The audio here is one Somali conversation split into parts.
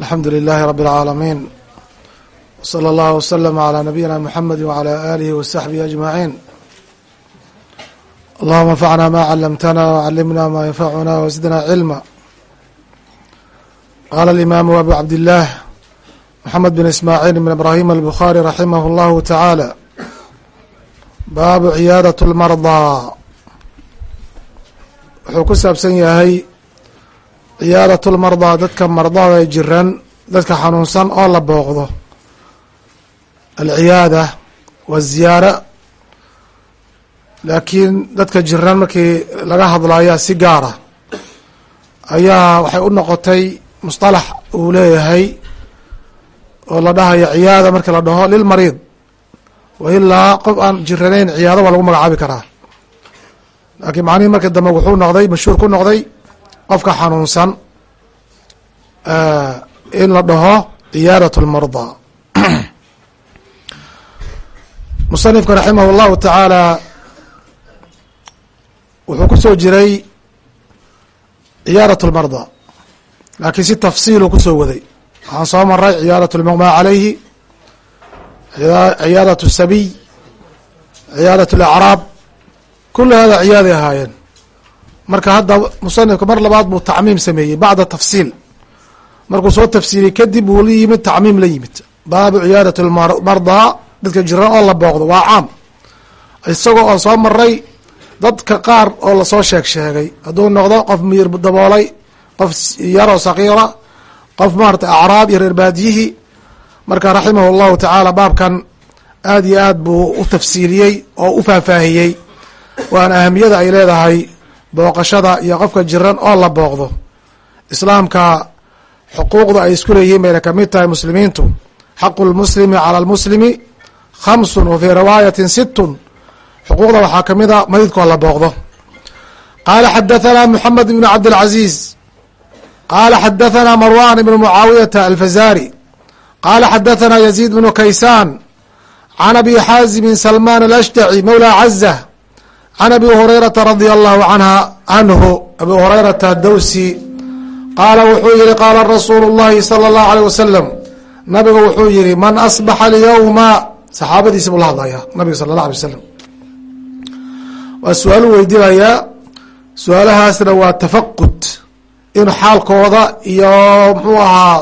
alxamdu lilaahi rabi اlcaalamiin wsala allahu wslama calaa nabiyina muxamedi wcalaa aalihi wasaxbihi ajmaciin allahuma anfacna ma calamtana wcalimna ma yanfacuna wasidna cilma qaala alimaamu abu cabdillaah maxamed bin ismaaciil bn ibraahim albukhaari raximah llahu tacaala baabu ciyaadat lmardaa wuxuu ku saabsan yahay ciyaadat lmardaa dadka mardada jiran dadka xanuunsan oo la booqdo. Alciyaada waa ziyaara. Laakiin dadka jiran markii laga hadlaya si gaara ayaa waxay u noqotay musطalax uu leeyahay oo la dhahayo ciyaada markii la dhaho lilmariid wa ilaa qof aan jiranayn ciyaado waa lagu magacaabi karaa. Laakiin macnihii markii dambe wuxuu noqday mashhuur ku noqday qofka xanuunsan eh, in la dhaho iyaadat lmardaa musanifku raximah اllahu tacaala wuxuu ku soo jiray ciyaadat lmardaa laakiin si tafsiiluu ku soo waday. Waxaan soo maray ciyaadat lmaqmaa calayhi ciyaadat sabiy ciyaadat alacraab kulu hada ciyaaday ahaayeen marka hadda musanifka mar labaad buu tacmiim sameeyey bacda tafsiil. Markuu soo tafsiiliyey kadib uu la yimid tacmiim la yimid. Baabu ciyaadat lmardaa dadka jiran oo la booqdo waa caam. Isagoo oo soo maray dadka qaar oo la soo sheeg sheegay hadduu noqdo qof miyir daboolay qof yaroo sakiira qof maarata acraab iyo reer baadiyihii marka raximah llahu tacaala baabkan aad iyo aad buu u tafsiiliyey oo u faahfaahiyey. Waana ahamiyada ay leedahay booqashada iyo qofka jiran oo la booqdo. Islaamka xuquuqda ay isku leeyihiin bayna ka mid tahay muslimiintu. Xaqu lmuslimi cala lmuslimi khamsun wa fii riwaayatin sittun. Xuquuqda waxaa ka mid a maridkoo la booqdo. Qaala xadathana moxamed ibn cabdilcaziiz qaala xadathana marwan ibn mucaawiyata alfazari qaala xadathana yaziid bnu kaysaan. Can abi xaazimin salman alashdaci mawla caza can abi hurayrata radia allahu anha canhu abi hurayrata dowsi qaala wuxuu yihi qaala rasuulu llahi sala allahu aleyh wasalam nabigu wuxuu yihi man asbaxa alyowma saxaabadiisi buu la hadlaya nabiga sala allah alay wasalam waa su'aalu weydiinayaa su'aalahaasna waa tafaqud in xaalkooda iyo mxuu ahaa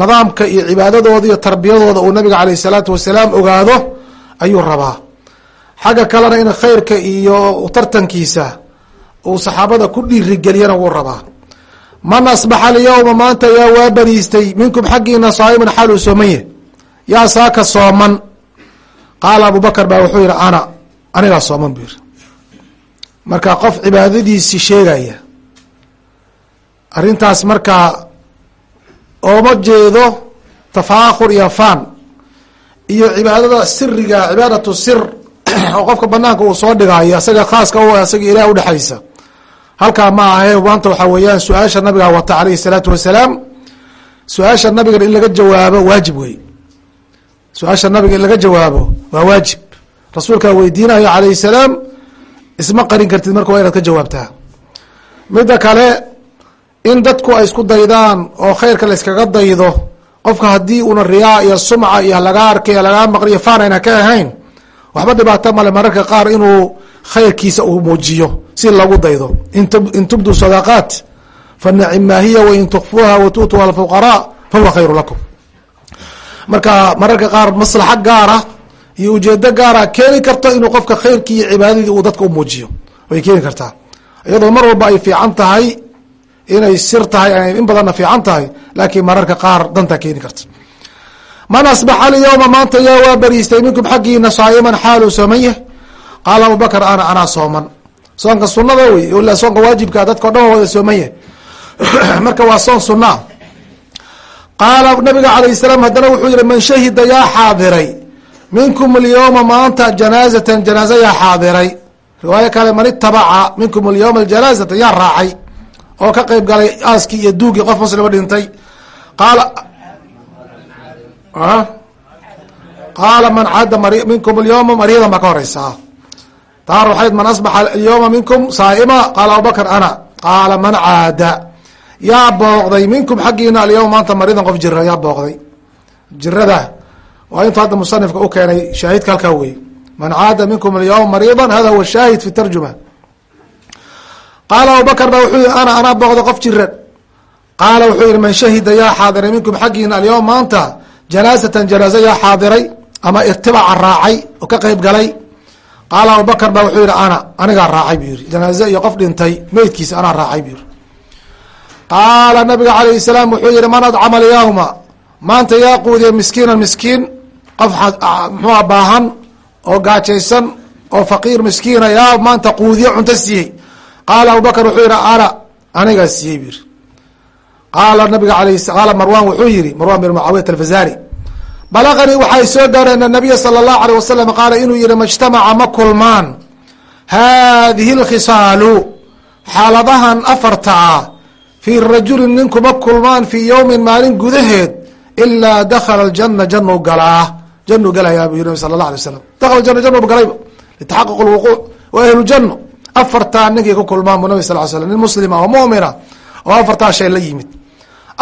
nidaamka iyo cibaadadooda iyo tarbiyadooda uu nabiga aleyh salaatu wasalaam ogaado ayuu rabaa xagga kalena in khayrka iyo tartankiisa uu saxaabada ku dhiirigeliyana wuu rabaa. Man asbaxa alyawma maanta yaa waa baniistay minkum xaggiina saaiman xaal uu soomanye yaa saaka sooman. Qaala abu bakr baa wuxuu yihi ana anigaa sooman buu yihi marka qof cibaadadiisi sheegaya arrintaas markaa ooma jeedo tafaakur iyo faan iyo cibaadada siriga cibaadatu sir oo qofka banaanka uu soo dhigaayo isaga khaaska u isaga ilaah udhexaysa halkaa ma ahe maanta waxaa weeyaan su'aasha nabiga wata alayhi salaatu wasalaam. Su'aasha nabiga in laga jawaabo waajib wey su'aasha nabiga in laga jawaabo waa waajib. Rasuulkaa weydiinayo alayhi salaam isma qarin kartid marka waa inaad ka jawaabtaa. Midda kale in dadku ay isku daydaan oo khayrka la yskaga daydo qofka haddii una riyaa iyo sumca iyo laga arkay lagaa maqliyo faan ayna ka ahayn waxba dhibaato male mararka qaar inuu khayrkiisa uu muujiyo si lagu daydo. In tubdu sadaqaat fa nacim maa hiya wain tukfuuha wa tu'tuha alfuqaraa fahuwa khayru lakum. Marka mararka qaar maslaxo gaara iyo ujeedo gaara keeni karto inuu qofka khayrkii iyo cibaadadii uu dadka u muujiyo. Way keeni kartaa. Iyadoo mar walba ay fiican tahay inay sir tahay in badanna fiican tahay laakiin mararka qaar dantaa keeni karta man asbaxa alyawma maanta yaa waa bariistay minkum xaggiina saayiman xaaluu sooman yah qaala abubakr ana anaa sooman. Soonka sunada wey ila soonka waajibka dadka dhan wada sooman marka waa soon sunaa qaala nabiga alayh salaam haddana wuxuu yihi man shahida yaa xaadiray minkum alyawma maanta janaazatan janaaza yaa xaadiray. Riwaayo kale man itabaca minkum alyawma janaazata yaa raacay. Oo ka qeyb galay aaskii iyo duugii qof muslima dhintay. Qaala qaala man cadda minkum alyawma maryadan baa ka horeysaa taar waxayd man asbaxa alyawma minkum saa'ima? Qaala abubakr ana. Qaala man caada. Yaa booqday minkum xaggiina alyawm maanta maridan qof jira yaa booqday. Jirada waa intuu hadda musanifka u keenay shaahidka halkaa wey man caada minkum alyawm mariidan hada huwa shaahid fi tarjuma. Qaala abubakr ba wuxuu yihi ana anaa booqday qof jiran qaala wuxuu yihi man shahida yaa xaadiray minkum xaggiina alyawm maanta janaasatan janaaza yaa xaadiray ama irtibaaca raacay oo ka qeyb galay. Qaala abubakr ba wuxuu yihi ana anigaa raacay buu yihi janaaze iyo qof dhintay meydkiisa anaa raacay buu yihi qaala nabiga alayh salaam wuxuu yihi man adcama alyawma? Maanta yaa quudiya miskiinan miskiin qof muxua baahan oo gaajaysan oo faqiir miskiina yaa maanta quudiyo cunto siiyey. Qaala abubakr wuxuu yihi ana anigaa siiyey buu yihi qaala nabiga qaala marwan wuxuu yihi marwan bin mucaawiyat alfazari balaqanii waxay soo gaareen nabiya sala allahu aleyh wasalam qaala inuu yihi majtamaca ma kulmaan haadihi lkhisaalu xaaladahan afarta ah fii rajulin nin kuma kulmaan fii yowmin maalin gudaheed ilaa dakhala ljana januu galaa januu galayaa buu yiri nabi sala allah alay wasalam dakhala jana janu galayba litaxaquq lwuquuc wa ahlu jano afartaa ninkii ku kulmaan bu nabi sal l slam nin muslima oo mu'mina oo afartaa shay la yimid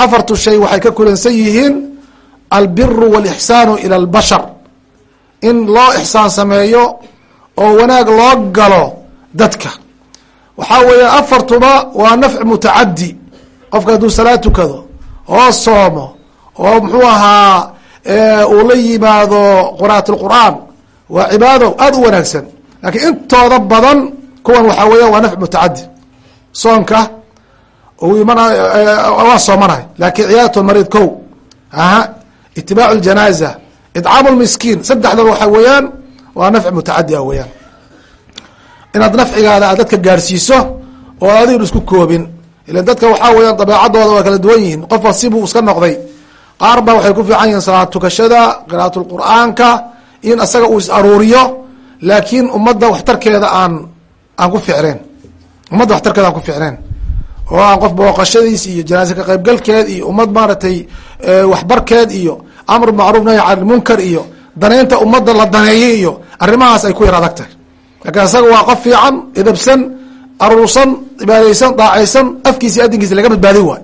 afartu shay waxay ka kulansan yihiin albiru walixsaanu ila albashar. In loo ixsaan sameeyo oo wanaag loo galo dadka. Waxaa weeya afartuba waa nafci mutacadi qofka hadduu salaad tukado oo soomo oo muxuu ahaa uu la yimaado qira'at lqur'aan waa cibaado aada u wanaagsan. Laakiin intooda badan kuwan waxaa weeya waa nafci mutacadi soonka waa soomanay laakiin ciyaadat mariid ko aha. Itibaacu ljanaaza idcaamu lmiskiin. Saddexdan waxa weeyaan waa nafci mutacadi a weeyaan. Inaad nafcigaada aad dadka gaarsiiso oo adigun isku koobin. Ilan dadka waxaa weeyaan dabeecadooda waa kala duwan yihiin. Qofba sibuu iska noqday. Qaar ba waxay ku fiican yihiin salaad tukashada qira'at lqur'aanka in isaga uu is aruuriyo. Laakiin ummadda waxtarkeeda aan aan ku ficneen ummadda waxtarkeeda aan ku ficneen oo aan qof booqashadiis iyo janaase ka qaybgalkeed iyo ummad maaratay waxbarkeed iyo amr macruuf nahy can munkar iyo danaynta ummadda la daneeyay iyo arrimahaas ay ku yar adag tahay. Laakiin asaga waa qof fiican idabsan aruursan cibaadaysan daacaysan afkiisa iyo adinkiisa laga badbaadin waay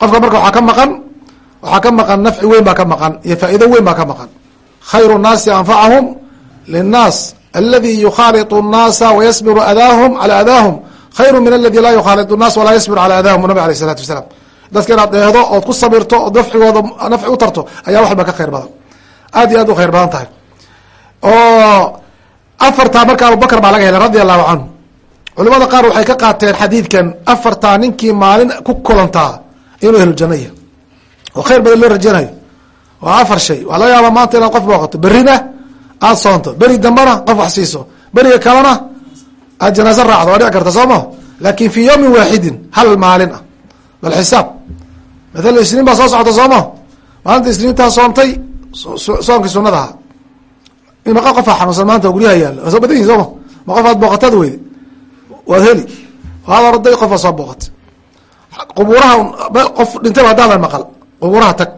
qofka marka waxaa ka maqan waxaa ka maqan nafci weyn baa ka maqan iyo faa'iido weyn baa ka maqan. Khayru naasi anfacahum linnaas aladi yukhalitu nnaasa wayasbiru adaahum calaa adaahum khayru min aladi laa yukhaalidu naas walaa yasbir calaa adahum nabi aleh isalatu wasalaam dadka inaad dheehdo ood ku sabirto ood nafcigooda nafci u tarto ayaa waxba ka khayr badan. Aad iyo aad u khayr badan tahay. Oo afartaa marka abubakr baa laga helay radia allahu canhu. Culimada qaar waxay ka qaateen xadiidkan afartaa ninkii maalin ku kulantaa inuu helo janaya oo khayr badan loo rajeynayo waa afar shay. Waxaa laga yaabaa maanta inaad qof booqato. Berina aad soonto. Beri dambena qof wax siiso. Beriga kalena aad janaaso raacdo waa dhici karta soo ma? Laakin fii yawmin waaxidin hal maalin ah. Bal mathala isniin baa soo socota soo ma? Maalinta isniintaa soontay soonkii sunadaha maqa qofaa xanuunsan maanta guryaha yaalo waa soo badan yihiin sooma ma? Qof aad booqatad weyde waad heli. Waad orday qofaa soo booqatay qubuuraha qof dhintayba haddaadan maqal. Qubuuraha tag.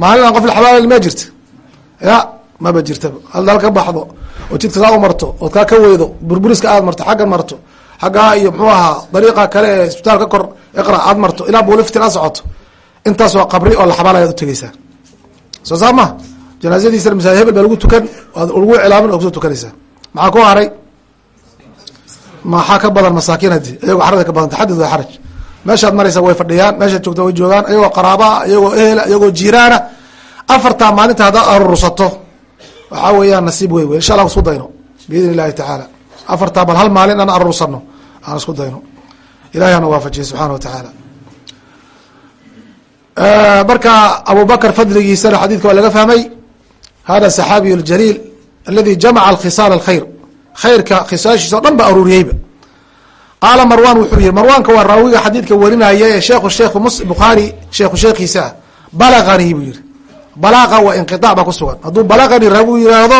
Maalin aan qof laxabaal ma jirta. Ya maba jirtaba haldal ka baxdo oo jidka saa u marto ood kaa ka weydo burburiska aad marto xaggan marto xaggaa iyo muxuu ahaa dariiqa kale ee isbitaal ka kor iqra aad marto ilaa buuliftin aad socoto. Intaas waa qabri oo laxabaal ayaad utegeysaa soo saa ma? Janaazadiisana masaajid hebel baa lagu tukan lagu cilaamin oo ku soo tukanaysaa maxaa ku haray? Maxaa ka badan masaakiinadi iyagoo xarada ka badanta xadid waa xaraj. Meeshaad maraysa way fadhiyaan meeshaad joogta way joogaan iyagoo qaraabaa iyagoo ehela iyagoo jiiraana. Afartaa maalinta haddaad arursato waxaa weeyaan nasiib wey wey insha allah isku dayno biidn illahi tacaala afartaa bal hal maalin aan arursano aan isku dayno. Ilahay ana waafajiye subxaana wa tacaala marka abubakr fadligiisana xadiidka waa laga fahmay hada saxaabiy اljaliil aladi jamaca alkhisaal alkhayr. Khayrka khisaashiisa o dhan ba aruuriyeyba. Qaala marwan wuxuu yihi marwaanka waa raawiga xadiidka warinaya ee sheekhu sheekh bukhaari sheekhu sheekhiisa ah balaganii buu yihi balaaqa waa inqiطac ba ku sugan. Hadduu balaganii raawigu yihaahdo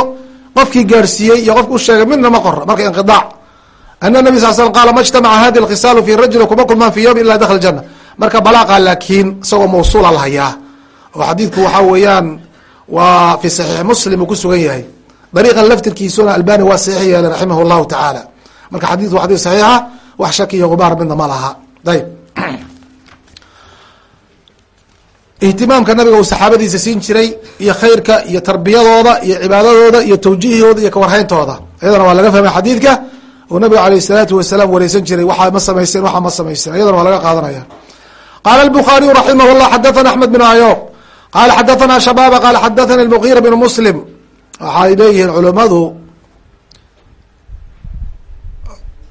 qofkii gaarsiiyey iyo qofki u sheegay midna ma qora marka inqiطaac ana nabi sal slam qaala ma hadi lkhisaalu fi rajuli kuma kulmaan fi yowmi ila dakla jana marka balaaqa laakiin isagoo mawsuula la hayaa. Oo xadiidku waxaa weeyaan waa fi saxiix muslim uu ku sugan yahay. Dariiqan laftirkiisuna albani waa saxiix yeelay raximah llahu tacaala marka xadiidku waa xadis saxiixa wax shaki iyo midna ma laha. Ayb ihtimaamka nabiga uu saxaabadiisa siin jiray iyo khayrka iyo tarbiyadooda iyo cibaadadooda iyo tawjiihooda iyo kawarhayntooda. Ayadana waa laga fahmay xadiidka uu nabiga caleyh isalaatu wasalaam wareysan jiray. Waxaa ma samayseen waxaa ma samayseen. Ayadana waa laga qaadanaya qaala albukhaariyu raximah llah xadathana axmed bin ayo qaala xadathana shabaaba qaala xadathana almugiira bn muslim. Waxay leeyihiin culimadu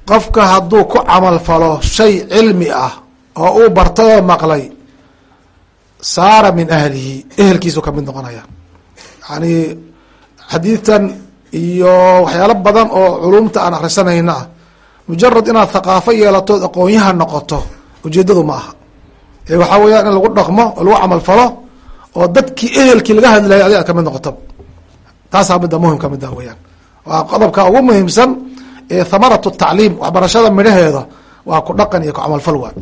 qofka hadduu ku camal falo shay cilmi ah oo uu bartay oo maqlay saara min ahlihi ehelkiisu ka mid noqonaya. Yani xadiidtan iyo waxyaalo badan oo culumta aan akrisanayna ah mujarad inaad thaqaafo yeelatood aqoonyaha noqoto ujeedadu ma aha. Ee waxaa weeyaan in lagu dhaqmo oo lagu camal falo oo dadkii ehelkii laga hadlayay adi ad ka mid noqoto. Taasaa midda muhiim ka mid ah weyaan waa qodobka ugu muhiimsan ee thamarat tacliim waxbarashada midhaheeda waa ku dhaqan iyo ku camalfal waay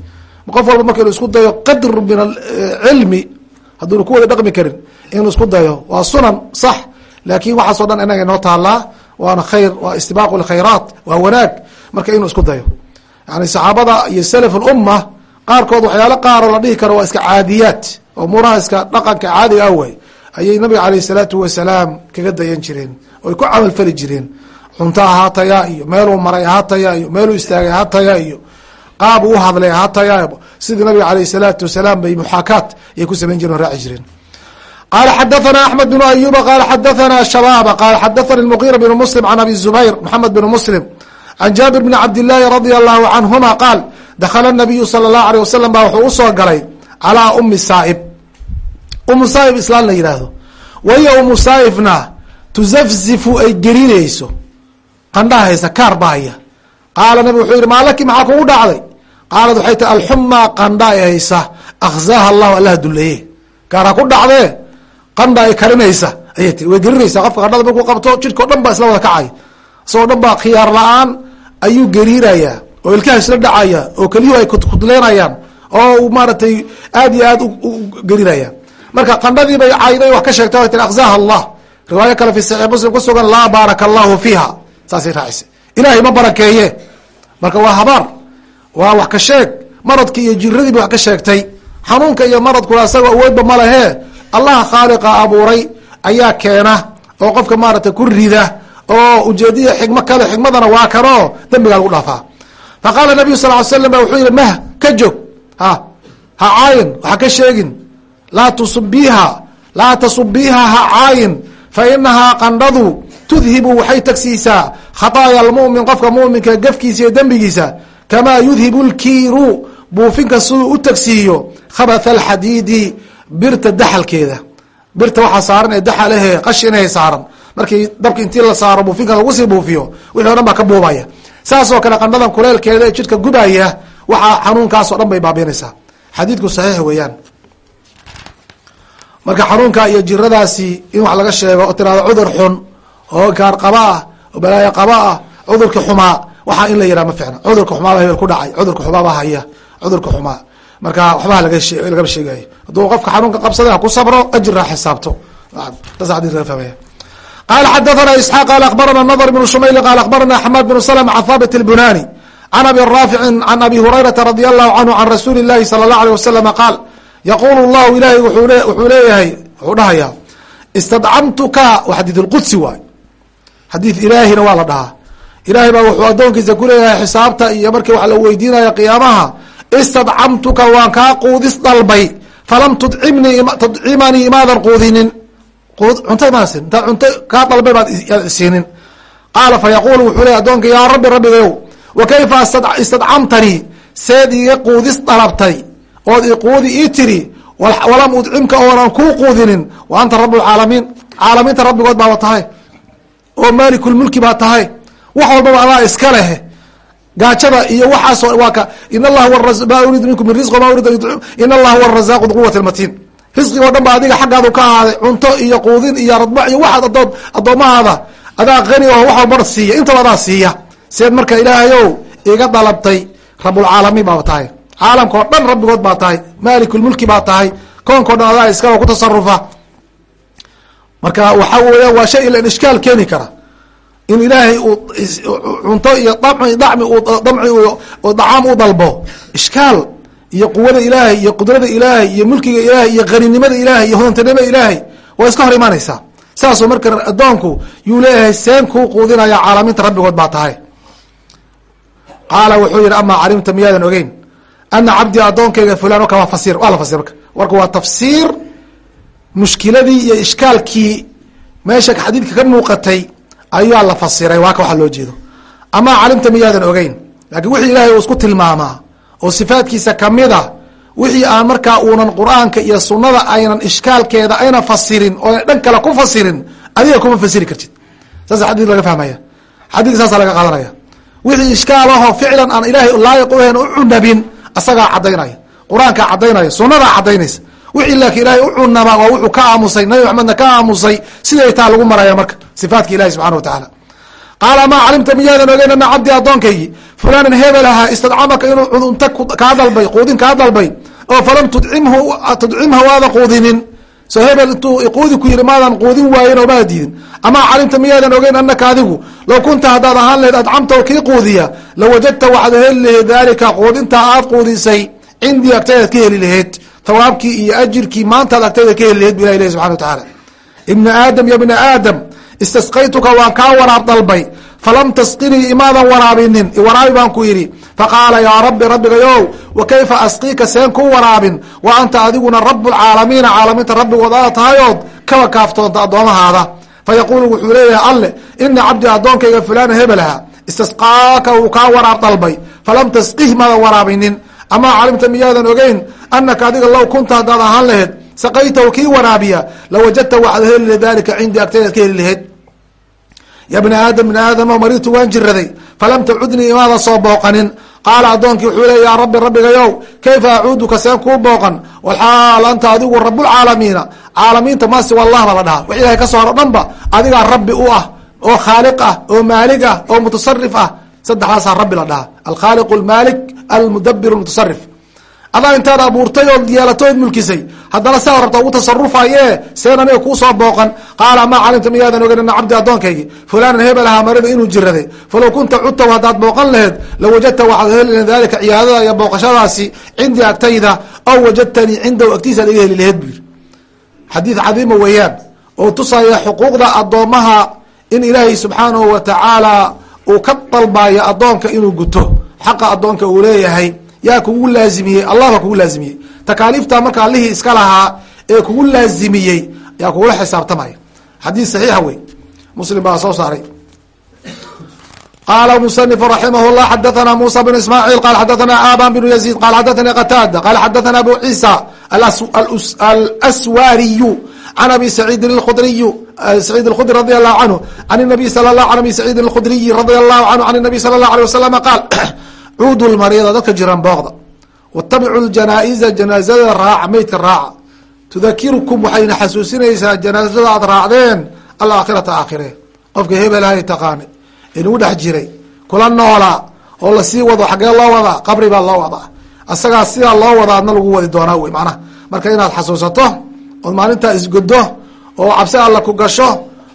qof walba marka inu isku dayo qadr min acilmi hadduuna ku wada dhaqmi karin inuu isku dayo waa sunan sax laakin waxaasoo dhan inaga inoo taalaa waana khayr waa istibaaqu lkhayraat waa wanaag marka inuu isku dayo. Yani saxaabada iyo salaf lumma qaarkood waxyaalo qaaroo la dhihi karo waa iska caadiyaat umuuraha iska dhaqanka caadiga ah way. Ayay nabiga aleyh salaatu wasalaam kaga dayan jireen oy ku camalfali jireen. Cunto ahaataya iyo meeluu maray ahaataya iyo meeluu istaagay ahaataya iyo qaab u hadlay hataya sidii nabiga aleyh salaatu wasalaam bay muxaakaat ayay ku samayn jireen raaci jireen. Qala xadathana axmed bn ayuba qala xadathana shabaaba qala xadathani muqira bn muslim can abi zubayr maxamed bn muslim can jaabir bn cabdillaahi radia allahu canhuma qaal dakhala nabiyu sala allahu aleyh wasalam baa wuxuu u soo galay calaa umi saaib. Umu saaib islaan la yidhaahdo wahiya umu saaibna tuzafzifu ay gerinayso qandhahaysa kaar bahaya qaala nabig wuxuu yihi maalaki maxaa kugu dhacday? Qaalad waxay tahi alxumaa qandha ay haysa akhzaaha allahu allah duleeye gaar ha ku dhacdee qandha ay karinaysa ayay tii way gerinaysaa qofka qandhada markuu qabto jidhka dhan baa isla wada kacay. Isagoo dhan baa khiyaar la'aan ayuu gariirayaa oo ilkaha isla dhacaya oo keliyuhu ay kudleynayaan oo maaratay aad iyo aad u gerinaya marka qandhadii bay cayday wax ka sheegtay way tii akhzaaha allah riwaayo kale fi saxiix muslim ku sugan laa baaraka allahu fiiha. Saasay raacisay ilaahay ma barakeeye. Marka waa habaar waa wax ka sheeg. Maradki iyo jiradiiba wax ka sheegtay. Xanuunka iyo maradkuna asaga awoodba ma lehe allaha khaaliqa abuuray ayaa keena oo qofka maaragtay ku rida oo ujeedaya xikmo kale xikmadana waa kanoo dembigaa lagu dhaafaa. Fa qaala nabiyu sal ly slam ba wuxuu yihi mah ka joog ha ha caayin waxa ka sheegin. Laa tusubiiha laa tasubiiha ha caayin fa inahaa qandhadu tudhibu waxay tagsiisaa khataaya almu'min qofka mu'minka gefkiisa iyo dembigiisa kamaa yudhibu lkiiru buufinka siduu u tagsiiyo khabatha alxadiidi birta daxalkeeda birta waxaa saaran ee daxalehe qashinahe saaran markii dabka intii la saaro buufinka lagu sii buufiyo wixii o dhan baa ka buubaya saasoo kale qandhadan kuleelkeeda ee jidhka gubaya waxaa xanuunkaasoo dhan bay baabiinaysaa xadiidku saxiix weeyaan marka xanuunka iyo jiradaasi in wax laga sheego oo tirahdo cudur xun oo gaar qaba ah oo balaayo qaba ah cudurka xumaa waxaa in la yihah ma ficna cudurka xumaaba hebel ku dhacay cudurka xumaaba haya cudurka xumaa marka waxbaha lagama sheegayo hadduu qofka xanuunka qabsaday ha ku sabro ajirha xisaabto taas xadis laga fahmaya qala xadathana isxaaq qala akhbarana nadr bnu shumayl qala akhbarana xamaad bnu slm can thabit اlbunani can abi raaficin can abi hurayrata radi allahu canhu can rasuuli اllahi salى اllahu alيه waslama qaal yaqulu llahu ilahay wuxuu leeyahay wuxuu dhahayaa istadcamtuka wa xadiid اlqudsi waay xadiid ilaahina waa la dhahaa ilahay baa wuxuu addoonkiisa kuleeyahay xisaabta iyo markii wax la weydiinaya qiyaamaha istadcamtuka waan kaa quudis dalbay falam tudcimnii tudcimanii imaadan quudinin cunta maasin intaad cunto kaa dalbay baad siinin qaala fa wuxuu leey addoonka yaa rabbi rabbigayow wa kayfa istadcamtanii seed iga quudis dalabtay ood iquudi ii tiri walam udcimka oonan kuu quudinin wa anta rab lcaalamiin caalamiinta rabbigood baaba tahay oo maalikulmulki baa tahay wax walbaba adaa iska leh gaajada iyo waxaasoo waa in allah ma uriidu minkum min risq ma uriid in allah huwa arazaaqu quwat lmatiin risqig o dhan ba adiga xaggaadu ka ahaaday cunto iyo quudin iyo radbac iyo waxaad adoon addoomahaada adaa qani oo wax walbana siiya intaba adaa siiya seed marka ilaahayow iga dalabtay rabulcaalamiin baaba tahay caalamka oo dhan rabbigood baa tahay maalikulmulki baa tahay koonkao dhan adaa iskaba ku tasarufa marka waxa weeyaan waa shay ilan ishkaal keeni kara. In ilaahay uu cunto iyo dami dami damci dacaam u dalbo. Ishkaal iyo quwada ilaahay iyo qudrada ilaahay iyo mulkiga ilaahay iyo qaninimada ilaahay iyo hodantinimada ilaahay waa iska hor imaanaysaa. Saasuu marka addoonku yuu leeyahay seen kuu quudinaya caalamiinta rabbigood baa tahay. Qaala wuxuu yihi amaa calimta miyaadan ogeyn ana cabdii addoonkayga fulan waa fasir waa la fasir marka warka waa tafsiir mushkiladii iyo ishkaalkii meesha xadiidka ka muuqatay ayaa la fasiray waa ka waxa loo jeedo amaa calimta miyaadan ogeyn laakiin wixii ilaahay uu isku tilmaamaa oo sifaadkiisa ka mid a wixii aan markaa uunan qur'aanka iyo sunada aynan ishkaalkeeda aynan fasirin oo dhan kale ku fasirin adiga kuma fasiri kartid saasa xadid laga fahmaya xadidka saasa laga qaadanaya wixii ishkaalaho ficlan aan ilaahay laayiq uhayn u cunabin asagaa cadaynaya qur'aankaa cadaynaya sunadaa cadaynaysa wixii laakiin ilaahay u cunaba waa wuxuu ka aamusay nabi maxamedna ka aamusay siday taa lagu maraya marka sifaatka ilahi subxana wa tacaala. Qaala maa calimta miyaadan ogeyn ana cabdi addoonkaygi? Fulanan hebel ahaa istadcamaka inuu cununta kaa dalbay quudin kaa dalbay oo falam tudcimhu tudcimha waada quudinin hebel intuu quudi ku yihi maadan quudin waayin oo maada diidin. Amaa calimta miyaadan ogeyn anaka adigu low kunta haddaad ahaan laheyd adcamta kii quudiya lawajadta waxaad heli laheyd daalika quudintaa aad quudisay cindii agtaydaad ka heli laheyd thawaabkii iyo ajirkii maantaad agtayda ka heli laheyd bu ilah ilahi subxana wa tacaala. Ibna aadam ya bna aadam istasqaytuka waan kaa waraab dalbay falam tasqinii imaadan waraabinin waraabi baan ku yidhi faqaala yaa rabbi rabbigayow wa kayfa asqiika seen kuu waraabin wa anta adiguna rabu lcaalamiina caalamiinta rabbigood aa tahayood kaba kaaftoonta addoomahaada fayaquulu wuxuu leeyahay alle ina cabdii addoonkayga fulana hebelaha istasqaaka uu kaa waraab dalbay falam tasqih maadan waraabinin amaa calimta miyaadan ogeyn anaka adiga low kunta haddaad ahaan laheyd saqaytahu kii waraabiya lawajadta waxaad heli dalika cindii agtaydaad ka heli laheyd ya bna aadam bna aadamo maritu waan jiraday falam tacudnii imaada soo booqanin qaala addoonkii wuxuu leey yaa rabbi rabbigayow kayfa acuuduka seen kuu booqan walxaal anta adigu rabulcaalamiina caalamiinta masi wallah la dhahaa wix ilahay ka soo haro dhan ba adigaa rabbi u ah oo khaaliq ah oo maalig ah oo mutasarif ah saddexdaasaa rabbi la dhahaa alkhaaliq almaalik almudabir mutasarif adaa intaad abuurtay ood yeelatay ood mulkisay haddana saa rabta ugu tasarufaye seen aniga kuusoo booqan. Qaala maa calimta miyaadan ogen ana cabdi addoonkaygi? Fulanan hebel ahaa marida inuu jiraday falow kunta cudtaw haddaad booqan laheed lawajadta waxaad heli dalika ciyaadada iyo booqashadaasi cindii agtayda aw wajadtanii cindahu agtiisaad iga heli laheed bu yiri xadiid cadiima weeyaan oo tusaya xuquuqda addoomaha in ilaahay subxaanahu wa tacaala uu ka dalbayo addoonka inuu guto xaqa addoonka uu leeyahay yaa kugu laazimiyey allah baa kugu laazimiyey takaaliifta marka allihii iska lahaa ee kugu laazimiyey yaa kugula xisaabtamaya xadiis saxiixa wey muslim baa soo saaray qala musنif raximah الlah xadaثna musa bn ismاعiil qal xadaثna aban bn yazيid qal xadaثna qtada qal xadaثna abu cisa alswariyu can abi saciidin اkudriy saciid اkudri radi alahu canhu an الnabiy sal lah an abi saciidin اkudriyi radi alahu canhu an الnabiy sala اlah alيه waslama qaal cuudu lmariida dadka jiran booqda watabicu ljanaa'iza janaazada raaca meydka raaca tudakirukum waxayna xasuusinaysaa janaazada aad raacdeen alaakhirata aakhire. Qofka hebelahay taqaanay. Inagu dhex jiray. Kula noolaa oo la sii wado xaggee loo wadaa qabri baa loo wadaa. Asagaa sidaa loo wadaa adna lagu wadi doonaa wey macnaha. Marka inaad xasuusato ood maalintaa isgodo oo cabsi alla ku gasho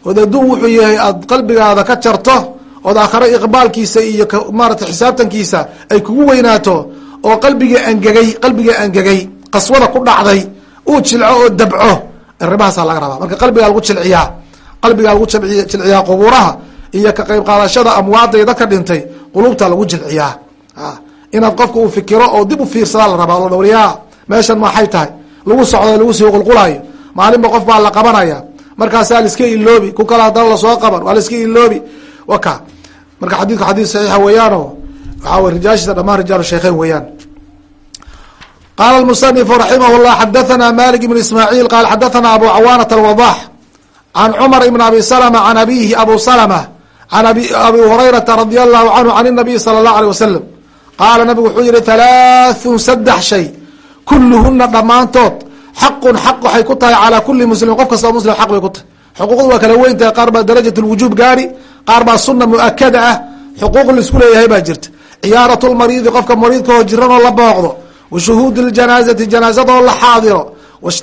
ood adduun wuxuu yahay aad qalbigaada ka jarto ood aakhare iqbaalkiisa iyo maarata xisaabtankiisa ay kugu weynaato oo qalbigii angegay qalbigii angegay qaswada ku dhacday uu jilco oo dabco arrimahaasa laga rabaa. Marka qalbigaa lagu jilciyaa qalbigaa lagu jilciyaa qubuuraha iyo ka qayb qaadashada amwaadda dadka dhintay qulubta lagu jilciyaa. Inaad qofka uu fikiro oo dib u fiirsadaa la rabaa lo dhowriyaa meeshan maxay tahay. Lagu socdo lagu sii qulqulayo maalinba qof baa la qabanaya. Markaasaa laiska iloobi. Ku kala hadana la soo qaban. Waa laiska iloobi waka marka xadiidku xadiid saxiixa weeyaano waxaa wey rijaashiisa dhamaan rijaalu sheekheyn weeyaan qaala musanifu raximah llah xadathana malik ibn ismaaciil qaal xadathana abu cawaanat alwadax can cumar ibn abi salma can abihi abu salma can abi hurayrata radi allahu canhu can nabiy sala اllah alيه wasalam qaala nabigu wuxuu yihi halaathun saddex shay kuluhuna dhammaantood xaqun xaq waxay ku tahay calaa kuli muslim qof kastoo muslim xaq bay ku tahay xuquuqdu waa kala weyntahay qaar baa darajat lwujuub gaari qaar baa suna muakada ah xuquuq la isku leeyahay baa jirta. Ciyaarat lmariidi qofka mariidkaoo jiranoo la booqdo wa shuhuudi ljanaazati janaazadoo la xaadiro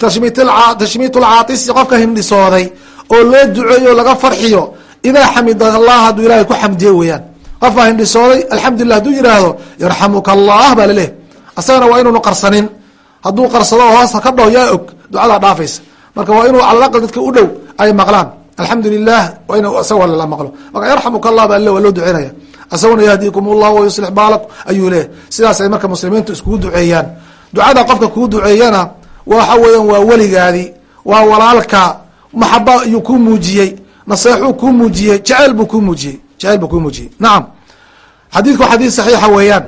tashmiit lcaatisi qofka hindhisooday oo loo duceeyo laga farxiyo idaa xamid allah hadduu ilahay ku xamdiye weeyaan. Qofbaa hindhisooday alxamdulilah haduu yihaahdo yarxamuka allah baa laleh asagana waa inuunu qarsanin. Hadduu qarsado oo hoosta ka dhaho yaa og ducadaa dhaafaysa. Marka waa inuu calalaqal dadka u dhow ay maqlaan alxamdu lilah waa in isaga la maqlo. Marka yarxamuka allah ba alle waa loo duceynaya. Isaguna yahdiikum allah wayuslix baalakum ayuu leeyahy sidaas ay marka muslimiintu iskugu duceeyaan. Ducada qofka kuu duceeyana waxa weeyaan waa weligaadi waa walaalka maxaba ayuu kuu muujiyey naseexuu kuu muujiyey jeceyl buu kuu muujiyey jeceyl buu kuu muujiyey. Nacam xadiidku xadiid saxiixa weeyaan.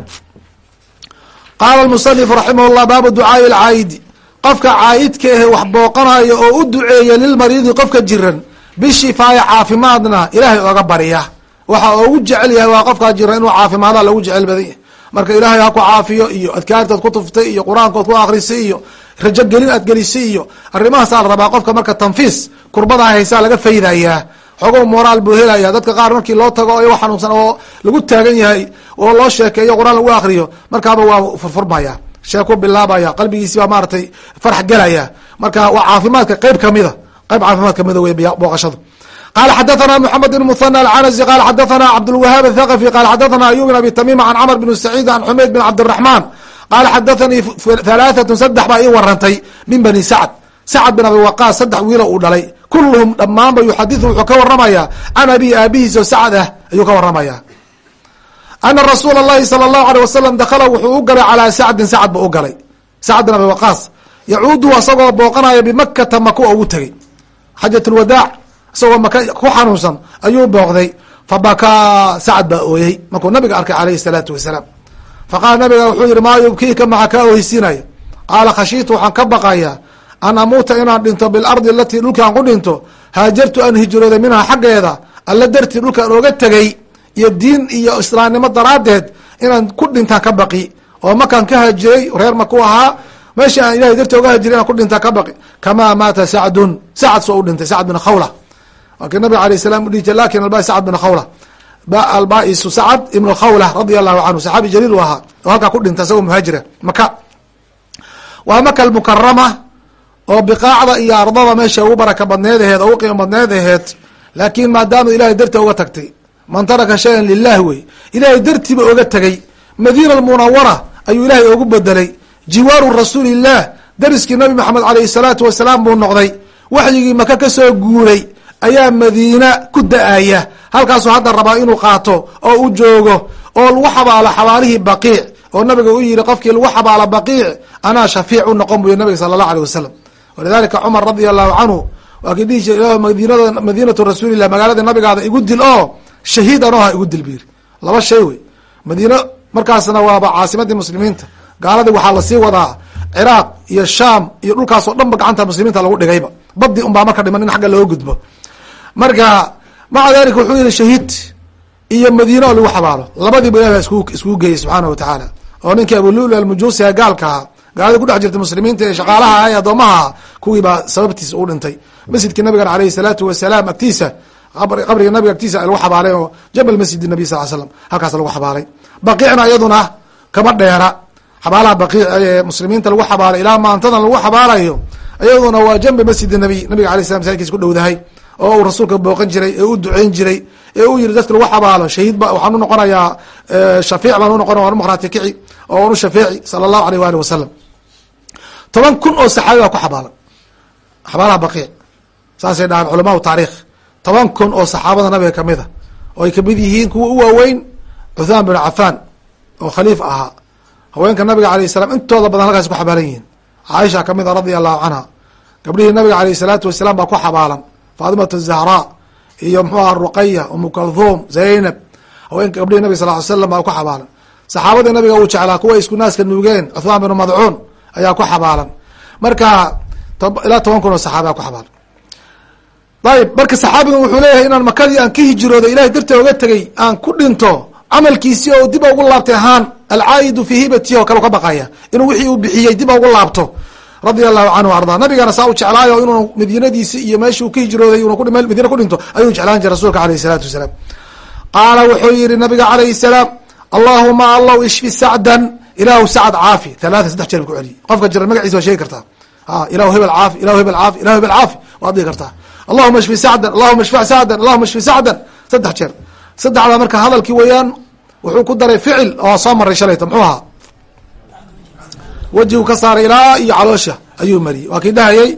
Qaala almusanifu raximah llah baabu ducaai alcaayidi qofka caayidka ahe wax booqanayo oo u duceeya lilmariidi qofka jiran bishifaaya caafimaadna ilaahay oga barya waxa ugu jecel yahay waa qofkaa jiran inuu caafimaada lagu jecel badan yahy marka ilaahay ha ku caafiyo iyo adkaartaad ku tuftay iyo qur'aankood ku akrisay iyo rajo gelin aad gelisay iyo arrimahaasaa la rabaa qofka marka tanfiis kurbadaa haysaa laga faydayaa. Xogow moraal buu helaya dadka qaar markii loo tago o xanuunsan oo lagu taagan yahay oo loo sheekeeyo qur'aan lagu akriyo markaaba waa furfurmaya sheeku bilaabaya qalbigiisi baa maaratay farax gelaya marka waa caafimaadka qeyb kamida qeyb caafimaad kamida wey booqashadu qala xadathana mxamed bn muhana alcanasi qala xadathana cabdlwahaab athaqafi qala xadathana ayub bin abi tamima can camr bn saciid an xumayd bin cabdiraxman qala xadathanii halaahatun saddex baa ii warantay min bani sacd sacd bin abi waqaas saddex wiilo uu dhalay kulluhum dhammaanba yuxadiu wuxuu ka waramaya can abi aabihiis oo sacd ah ayuu ka waramaya ana rasuula اllahi salى اllahu alيه wasalam dakala wuxuu u galay calaa sacdin sacd ba u galay sacd bin abi waqaas yacuudu asagoo booqanaya bimakata maka ugu tegey xajat lwadaac isagoo maka ku xanuunsan ayuu booqday. Fabakaa sacd baa ooyey markuu nabiga arkay alayhi الsalaatu wasalaam. Faqaala nabiga wuxuu yihi maa yubkiika maxa kaa oheysiinaya qaala khashiitu waxaan ka baqaya an amuuta inaan dhinto bilardi alatii dhulkaan ku dhinto. Haajartu aan hijrooday minhaa xaggeeda alla dartii dhulkaan ooga tegey iyo diin iyo islaamnimo daraaddeed inaan ku dhintaan ka baqi. Oo makaan ka hajiray reer maku ahaa meesha aan ilahay dartii oga hajiray inaan ku dhintaan ka baqi. Kamaa maata sacdun. Sacad soo u dhintay sacd bin khawla. Waakii nabiga alayh salam udhihi jir laakiin alba sacd bin khawla. Albaisu sacd ibn khawla radia allahu canhu saxaabi jaliil u ahaa oo halkaa ku dhintay isagoo muhaajira maka waa maka almukarama oo biqaacda iyo ardada meesha ugu baraka badneed aheed oo ugu badneed aheed laakiin maadaama ilahay darti oga tagtay man taraka shayan lilah wey ilahay dartiiba oga tegay madiina almunawara ayuu ilahay ogu bedelay jiwaaru rasuuliillah dariskii nabi maxamed alayhi salaatu wasalaam buu noqday. Waxyigii maka ka soo guuray ayaa madiina ku da'aya. Halkaasuu hadda rabaa inuu qaato oo u joogo oo lagu xabaalo xabaalihii baqiic. Oo nabiga u yihi qofkii lagu xabaalo baqiic anaa shafiic u noqon buy nabiga sala allahu alيh wasalam walidalika cumar radia allahu canhu waa kii dhihi jira ilah madinada madiinatu rasuulilah magaalada nabigaada igu dil oo shahiid anoo ha igu dil bu yiri laba shay wey. Madiino markaasna waaba caasimadii muslimiinta gaaladii waxaa la sii wadaa ciraaq iyo shaam iyo dhulkaas oo dhan ba gacanta muslimiinta lagu dhigayba. Badi unbaa marka dhiman in xagga looga gudbo. Marka maca dalika wuxuu yihi shahiid iyo madiine oo lagu xabaalo labadiiba ilah isku iskugu geeyey subxaana wa tacaala. Oo ninkii abulul almujuusiha gaalka ahaa gaalada kudhex jirta muslimiinta ee shaqaalaha ee addoomaha kuwii baa sababtiisa u dhintay. Masjidkii nabigan aleyhi salaatu wasalaam agtiisa qabriga nabiga agtiisa lagu xabaalay oo jabal masjid nabi sal l slam halkaas lagu xabaalay baqiicna iyaduna kama dheera xabaalaha muslimiinta lagu xabaalay ilaa maantadan lagu xabaalayo iyaduna waa jambi masjid nabiy nabiga alay slam masaajidkiisa ku dhowdahay oo uu rasuulka booqan jiray ee u duceyn jiray ee u yihi dadka lagu xabaalo shahiid ba waxaan unoqonayaa shafiic baan unoqona waan umarhaati kici oo waan u shafeeci sala allahu aleyh waali wasalam toban kun oo saxaabi baa ku xabaalan xabaalaha baqiic saasay dhahaan culamaau taarikh toban kun oo saxaabada nabiga ka mid a oo ay ka mid yihiin kuwa u waaweyn cuthmaan bin cafaan oo khaliif ahaa haweenka nabiga alayh salam intooda badan halkaas ku xabaalan yihiin. Caaisha ka mid a radia allahu canha gabdhihii nabiga aleyh salaatu wasalaam baa ku xabaalan. Faatimat zahraa iyo mxuu aha ruqaya umu kalthum zaynab. Haweenka gabdhihii nabig sal ly slam baa ku xabaalan. Saxaabadii nabiga uu jeclaa kuwa isku naaska nuugeen cuthmaan bin madcuun ayaa ku xabaalan. Marka ilaa toban kun oo saxaaba ku xabaalan. Ayib marka saxaabigan wuxuu leeyahay inaan makadii aan ka hijrooday ilahay dartee oga tegey aan ku dhinto camalkiisii oo dib ugu laabtay ahaan alcaayidu fii hibati oo kale ka baqaya inuu wixii uu bixiyey dib ugu laabto. Radia allahu canhu arda nabigana saa u jeclaayo inuu madiinadiisi iyo meeshuu ka hijrooday madiina ku dhinto ayuu jeclaan jiray rasuulka aleyh salaatu wasalaam. Qaala wuxuu yihi nabiga alayhi salaam allahuma allow ishfi sacdan ilaahu sacd caafi. Halaata saddex jeer ku celiyey qofka jira magaciisa waa sheegi kartaa. Ilahu hebel caafi ilahu hebel caafi ilahu hebel caafi waad dhihi kartaa. Allahuma ishfi sacdan allahuma ishfa sacdan allahuma ishfi sacdan. Saddex jeer saddexdaa marka hadalkii weeyaan wuxuu ku daray ficil oo soo maray shalayta muxuu ahaa? Wejigu ka saaray ilaa iyo caloosha ayuu mariyey. Waa kii dhahayay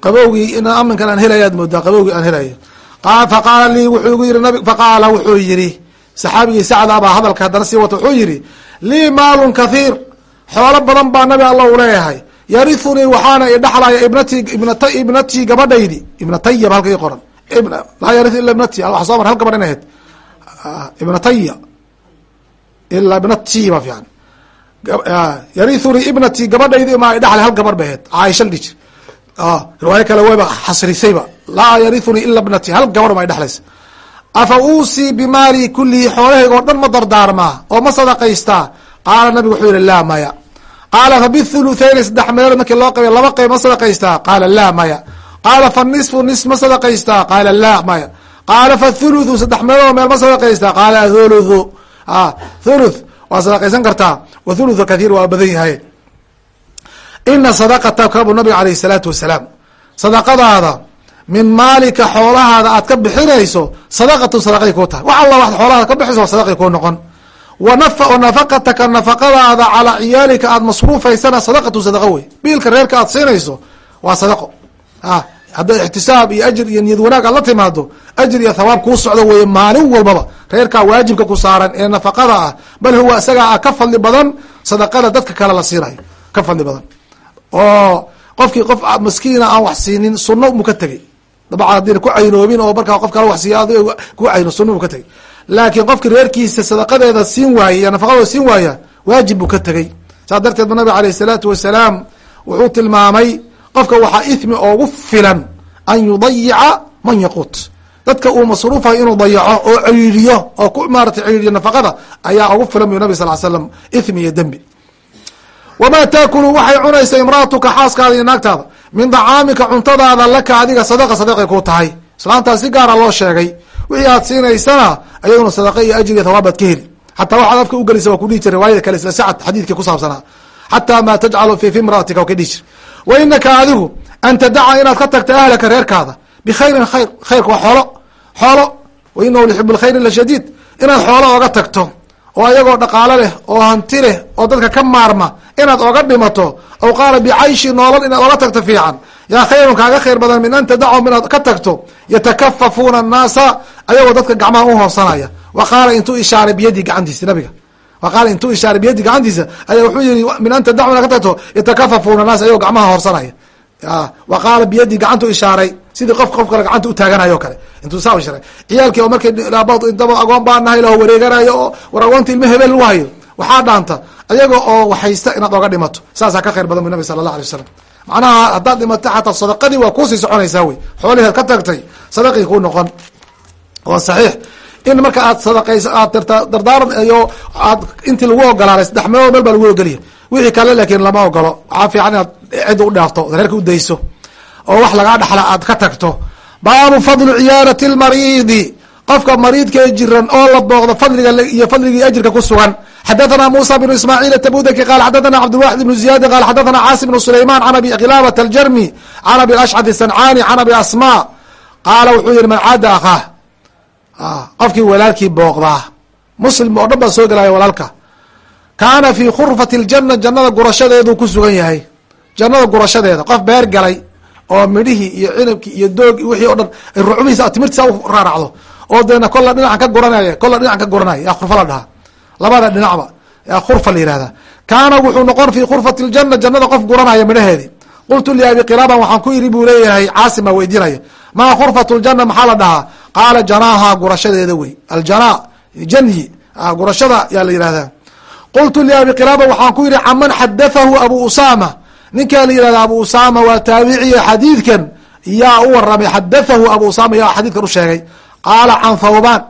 qabowgii in aminkan aan helaya ad moodaa qabowgii aan helayo faqaala lii wuxuu igu yiri nab faqaala wuxuu yidhi saxaabigii sacda hadalka haddana sii wata wuxuu yidhi lii maalun kathiir xoolo badan baa nabi alla u leeyahay. Yarithunii waxaana idhaxlaya ibnati ibnata ibnatii gabadhaydi. Ibnataya ba halka ii qoran laa yariu ila ibnati waa soo mar hal gabadh in ahayd ibnataya ilaa ibnati ba fiican. Yarithunii ibnatii gabadhaydi ma idhaxlay hal gabarh ba ahayd caaisha dhijir riwaayo kale wayba xasrisayba laa yarithunii ila ibnati hal gabarh ma idhaxlaysa afa uusii bimaali kulihi xoolahayga oo dhan ma dardaarmaa oo ma sadaqaystaa? Qaala nabigu wuxuu yihi laa maya. Qaala fa bithuluthayni saddex meelood markii loo qabay laba qayb ma sadaqaystaa? Qaala laa maya. Qaala fa nisfu nis ma sadaqaystaa? Qaala laa maya qaala fa thuluthu saddex meelood meel ma sadaqaystaa qaala thuluthu thuluth waa sadaqaysan kartaa wa thuluthu kathiir waa badan yahay ina sadaqataka bu nabiga alayh salaatu wasalaam sadaqadaada min maalika xoolahaada aad ka bixinayso sadaqatu sadaqay kuu tahay wax alla waxad xoolahaada ka bixiso sadaqay kuu noqon wa nafaqataka nafaqadaada calaa ciyaalika aad masruufaysana sadaqatu sadaqa wey biilka reerka aad siinayso waa sadaqo hadday ixtisaab iyo ajir iyo niyad wanaag aad la timaado ajir iyo thawaab kuu socdo weye maalin walbaba reerkaa waajibka ku saaran ee nafaqada ah bal huwa isagaa ka fadli badan sadaqada dadka kale la siinayo ka fadli badan. Oo qofkii qof maskiina aan wax siinin suno mu ka tegey. Dabcan haddiina ku caynoobin oo markaa qof kale wax siiya ad ku cayno sunna mu ka tegey. Laakiin qofkii reerkiisa sadaqadeeda siin waayey iyo nafaqadooda siin waaya waajib buu ka tegey. Saas darteed ba nabig alayh salaatu wasalaam wuxuu tilmaamay qofka waxaa ithmi oogu filan an yudayica man yaquut dadka uu masruufayo inuu dayaco oo ciriiriyo oo ku maarata ciriiriyo nafaqada ayaa ugu filan bu nabig sal slam ithmi iyo dembi. Wamaa taakulu waxay cunaysa imraatuka xaaskaada iyo naagtaada. Min dacaamika cuntadaada laka adiga sadaqa sadaqay ku tahay. Islaantaas si gaara loo sheegay. Wixii aad siinaysana ayaduna sadaqa iyo ajir iyo thawaabaad ka heli. Xataa waxaad afka u gelisa waa kudhihi jira riwaayada kale isla sacad xadiidkii kusaabsanaa xataa maa tajcalu fi fi imraatika ka dhihi jir wa inaka adigu an tadaca inaad ka tagta ahlaka reerkaada. Bikhayrin khayr khayrka waa xoolo. Xoolo wa inahu lixibu lkhayri la shadiid. Inaad xoolo oga tagto oo ayagoo dhaqaalo leh oo hanti leh oo dadka ka maarma inaad oga dhimato aw qaala bicayshi noolal inaad oga tagto fiican. Yaa khayrun kaaga khayr badan min an tadacum inaad ka tagto yatakafafuuna annaasa ayagoo dadka gacmaha uhoosanaya wa qaala intuu ishaaray biyadi gacantiisa nabiga wa qaala intuu ishaaray biyadi gacantiisa ayaa wuxuu yihi min an tadacum inaad ka tagto yatakafafuuna annaasa ayagoo gacmaha hoorsanaya wa qaala biyadi gacantu ishaaray sidii qof qof kale gacanta utaaganayo o kale. Intuu saa ishaaray. Ciyaalkii oo markay intaba agoon baa nahay wareeganayo oo war ilma hebel lu hayo. Waxaa dhaanta ayaga oo waxaysta inaad oga dhimato. Saasaa ka khayr badan bu nabi sala allah alay wasalam macnaha haddaad dhimato xataa sadaqadii waa kuusii soconaysaa wey. Xoolihi ad ka tagtay sadaqii kuu noqon. Waa saxiix in marka aad sadaqaysa aad dardaaran iyo aad intii lagu ogolaaday saddex meelood meel baa lagu ogoliya wixii kale laakiin lama ogolo waxaa fiican inaad cid u dheerto reerka udayso oo wax lagaa dhaxla aad ka tagto. Baabu fadlu ciyaarati lmariidi qofka mariidka ee jiran oo la booqdo fadliga iyo fadligii ajirka ku sugan. Xadathana musa bnu ismaaciil tabudaki qal xadathana cabdilwaxid ibnu ziyadi qal xadathana caasim bnu sulayman can abi khilaafat aljarmi can abi ashcad sancani can abi asma qaala wuxuu yihi man caada akhaah qofkii walaalkii booqdaa. Muslim oo dhan baa soo gelaya walaalka. Kaana fi khurfati ljana jannada gurashadeeduu ku sugan yahay. Jannada gurashadeeda qof beer galay oo midhihii iyo cinabkii iyo doogi wixii o dhan rucbihiisa timirtiisa u raaracdo. Oo deena kolla dhinacan ka guranaya kolla dhinacan ka guranaya yaa khurfa la dhahaa labada dhinacba yaa khurfa la yihahda kaana wuxuu noqon fi khurfati ljana jannada qof guranaya midhaheedi. Qultu liabi qilaaban waxaan ku yidhi buu leeyahay caasim weydiinaya maa khurfatu ljana maxaa la dhahaa qaala janaaha gurashadeeda wey. Aljana janyi gurashada yaa la yihahdaa qultu liabi qilaaba waxaan ku yidhi caman xadathahu abu usama ninkaa la yihahda abu usama waa taabiciye xadiidkan. Yaa u waramay xadathahu abu usama yaa xadiidkan u sheegay. Qaala can thawban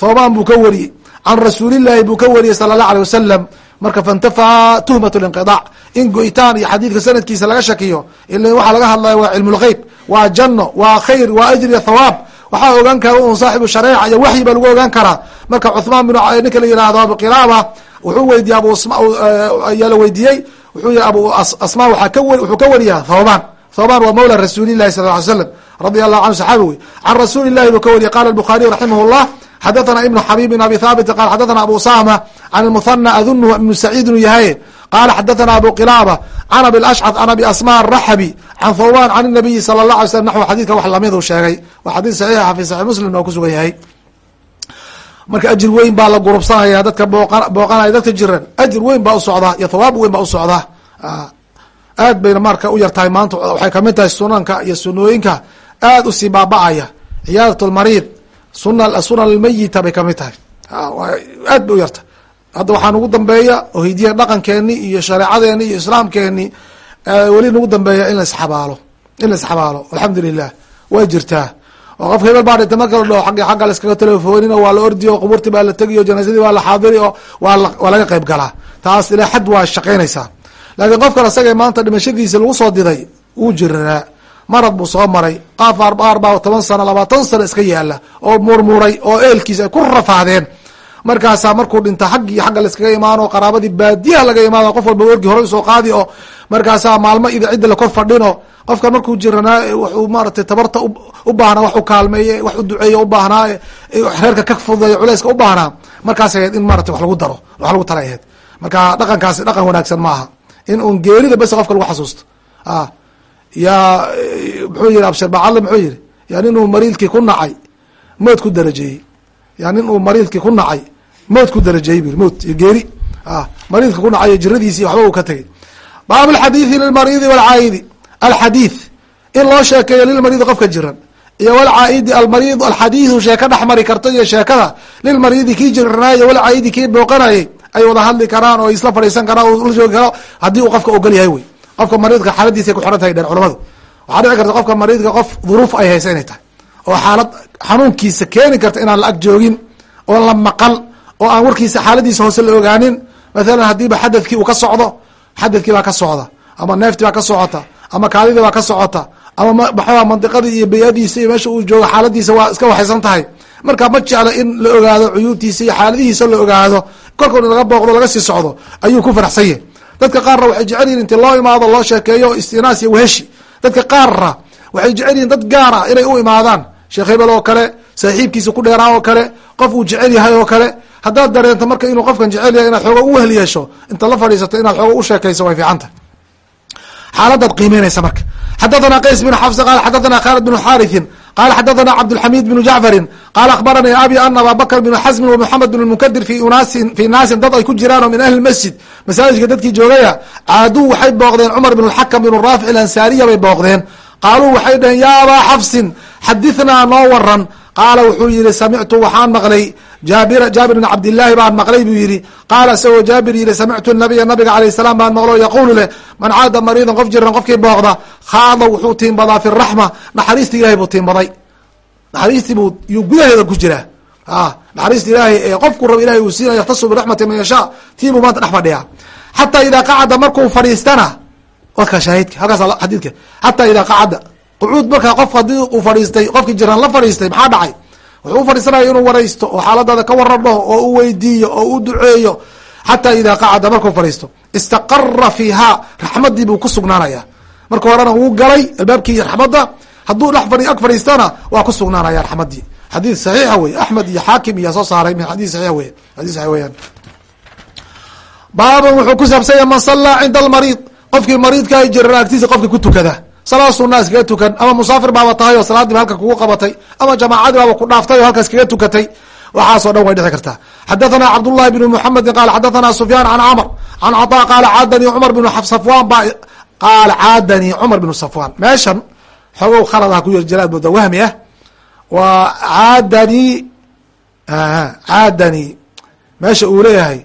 thawban buu ka wariyey. Can rasuulillahi buu ka wariyey sala allah alيه wasalam marka faintafaa tuhmat linqidac in goytaan iyo xadiidka sanadkiisa laga shakiyo ila waxaa laga hadlaya waa cilmu lgeyb waa janno waa khayr waa ajri thawaab waxaa ogaan kara un saaxibu shareeca iyo waxyi baa lagu ogaan karaa marka cuhmaan bin ninka la yihahdo abuqilaaba wuxuu weydiiyey abu eh, ayaa la weydiiyey. Wuxuu yihi abu asma waaa ka wuxuu ka wariyaa thawban thawban waa mawla rasuulilahi sal ly slam radia allahu canhu saxaabi wey can rasuuli llahi buu ka wariyey. Qala albukhariy raximah llah xadathana ibnu xabib abi thaabit qal xadathana abu sama can lmuhana adunhu ibnu saciid inuu yahay? Qala xadathana abu qilaaba can abi ashcad an abi asma araxabi can thawban can nabiyi sala la alay slam naxw xadidka wax la mid uu sheegay waa xadiid saxiixa fi saxix muslim oo kusugan yahay marka ajir weyn baa la gurubsanaya dadka booqanaya dadka jiran ajir weyn baa usocdaa iyo thawaab weyn baa usocdaa aad bayna marka u yartahay maanta waxay ka mid tahay sunanka iyo sunooyinka aad u sii baaba-aya ciyaadat lmariid suna sunan almayita bay ka mid tahay aad bay u yartahay hadda waxaa nagu dambeeya oo hidiya dhaqankeeni iyo shareecadeeni iyo islaamkeeni weli nagu dambeeya in la isxabaalo in la isxabaalo alxamdu lilah way jirtaa oo qofka hebel baa dhintay marka la dhaho aggi xagga la iskaga telefonin oo waa la ordi o qubuurti baa la tegi o janaasadii waa la xaadiri oo waa laga qayb galaa. Taas ilaa xad waa shaqaynaysaa. Laakiin qofkan isaga maanta dhimashadiisa lagu soo diday wuu jiraa marad buu soo maray. Qaaf arbaar baa toban sano labaatan sano iska yaalla oo murmuray oo eelkiisa ay ku rafaadeen markaasaa markuu dhinta xaggi xagga laiskaga imaano qaraabadii baadiyaha laga imaano qof walba orgi hore u soo qaadi oo markaasaa maalmo ida cidda lakor fadhino qofkan markuu jiranaa wuxuu maaratay tabarta u baahnaa wax kaalmeeye wax u duceeye ubaahnaa reerka ka fududeeyo culeyska u baahnaa markaas ahayd in maarata wax lagu daro wax lagu tala ahayd. Marka dhaqankaasi dhaqan wanaagsan ma in un geerida bes qofka lagu xasuusto. Yaa muxuu yihi abshir bacadle muxuu yihi yaa nin uu mariidkii ku nacay mood ku darajeeyey yaa nin uu mariidkii ku nacay mood ku darajeeyey bu mood iyo geeri. Mariidka ku nacay jiradiisii waxba uu ka tegey baab alxadiidi lilmariidi walcaayidi alxadiid in loo sheekeeyo lilmariidi qofka jiran iyo walcaaidi almariid alxadiidu sheeko dhex mari karto iyo sheekada lilmariidi kii jiranaayo walcaayidi kii booqanayay ay wada hadli karaan oo isla fadhiisan karaan o la joogi karo haddii uu qofka ogol yahay wey qofka mariidka xaaladiisay ku xiran tahay dher culamadu. Waxaa dhici karta qofka mariidka qof duruuf ay haysa inay tahay oo xaalad xanuunkiisa keeni karta inaan la ag joogin oo la maqal oo aan warkiisa xaaladiisa hoose la ogaanin. Mathalan haddiiba xadadkii uu ka socdo xadadkii baa ka socda ama neeftii baa ka socota ama kaadidii baa ka socota ama maxaa mandiqadii iyo bayadiisa iyo meesha uu joogo xaaladiisa waa iska waxaysan tahay. Marka ma jecla in la ogaado cuyuubtiisa iyo xaaladihiisa la ogaado kolkood laga booqdo laga sii socdo ayuu ku faraxsan yahy dadka qaarna waxay jecel yihiin inti loo imaado loo sheekeeyo istinaas iyo weheshi dadka qaarna waxay jecel yihiin dad gaar ah inay u imaadaan. Sheekh hebel oo kale saaxiibkiisa ku dheeraa oo kale qof uu jecel yahay oo kale haddaad dareento marka inuu qofkan jecel yahay inaad xooga u wehel yeesho inta la fadhiisato inaad xooga u sheekayso way fiican tahay xaaladaad qiimeynaysa marka xadathana qays bn xafsa qala xadathana khaalid bn xaariثin qala xadathana cabdالxamid bn jacfarin qala akhbaranii abi ana aba bakr bn xasmin wmxamed bn munkadir fi naasin fi naasin dad ay ku jiraan oo min ahli masjid masaajidka dadkii joogaya caaduu waxay booqdeen cumar bn اxakam bn raafic alansaariya bay booqdeen qaaluu waxay dhaheen ya abaa xafsin xadithnaa noo waran qaala wuxuu yihi samictu waxaan maqlay jaabir jaabir bn cabdillaahi baan maqlay buu yihi qaala isagoo jaabir yihi samictu nabiya nabiga alayh salaam baan maqlo yaquulu leh man caada mariidan qof jiran qofkii booqda khaada wuxuu tiimbadaa fi raxma naxariista ilahay buu tiimbaday naxariistii buu yuu gudaheeda ku jiraa. Naxariista ilaahay ee qofku rab ilahay uu siinaya yaktasu biraxmati man yashaa tii maanta dhex fadhiyaa. Xataa idaa qacada markuu fadhiistana wadka shaahidka halkaas xadiidka xataa idaa qacada qucuud markaa qof haddii uu fadhiistay qofkii jiran la fadhiistay maxaa dhacay? Wuxuu u fadhiisanaya inuu waraysto oo xaaladaada ka waramo oo u weydiiyo oo u duceeyo xataa idaa qacada markuu fadhiisto. Istaqara fiihaa raxmadii buu ku sugnaanaya. Marka horena wuu galay albaabkii raxmadda. Hadduu dhex ag fadhiistana waa ku sugnaanaya raxmadii xadiid saxiixa wey axmed iyo xaakim iya soo saaray xadii saxiix wey xadii saxiix weyaan baaban wuxuu ku saabsanya man sallaa cinda almariid. Qofkii mariidka ay jiran agtiisa qofkii ku tukada salaad sunaa iskaga tukan ama musaafir baaba tahay oo salaadiiba halka kugu qabatay ama jamaacadii baaba ku dhaaftay oo halkaas kaga tukatay waxaasoo dhan way dhici kartaa. Xadathana cabdullahi bn muxamedin qaala xadathana sufyaan can camr can caطa qaala caadanii cumar bn safwan ba qaala caadanii cumar bn safwan meeshan xogow khalad ah ku yar jiraad mooda wahmi ah. Waa caadanii caadanii. Meesha uu leeyahay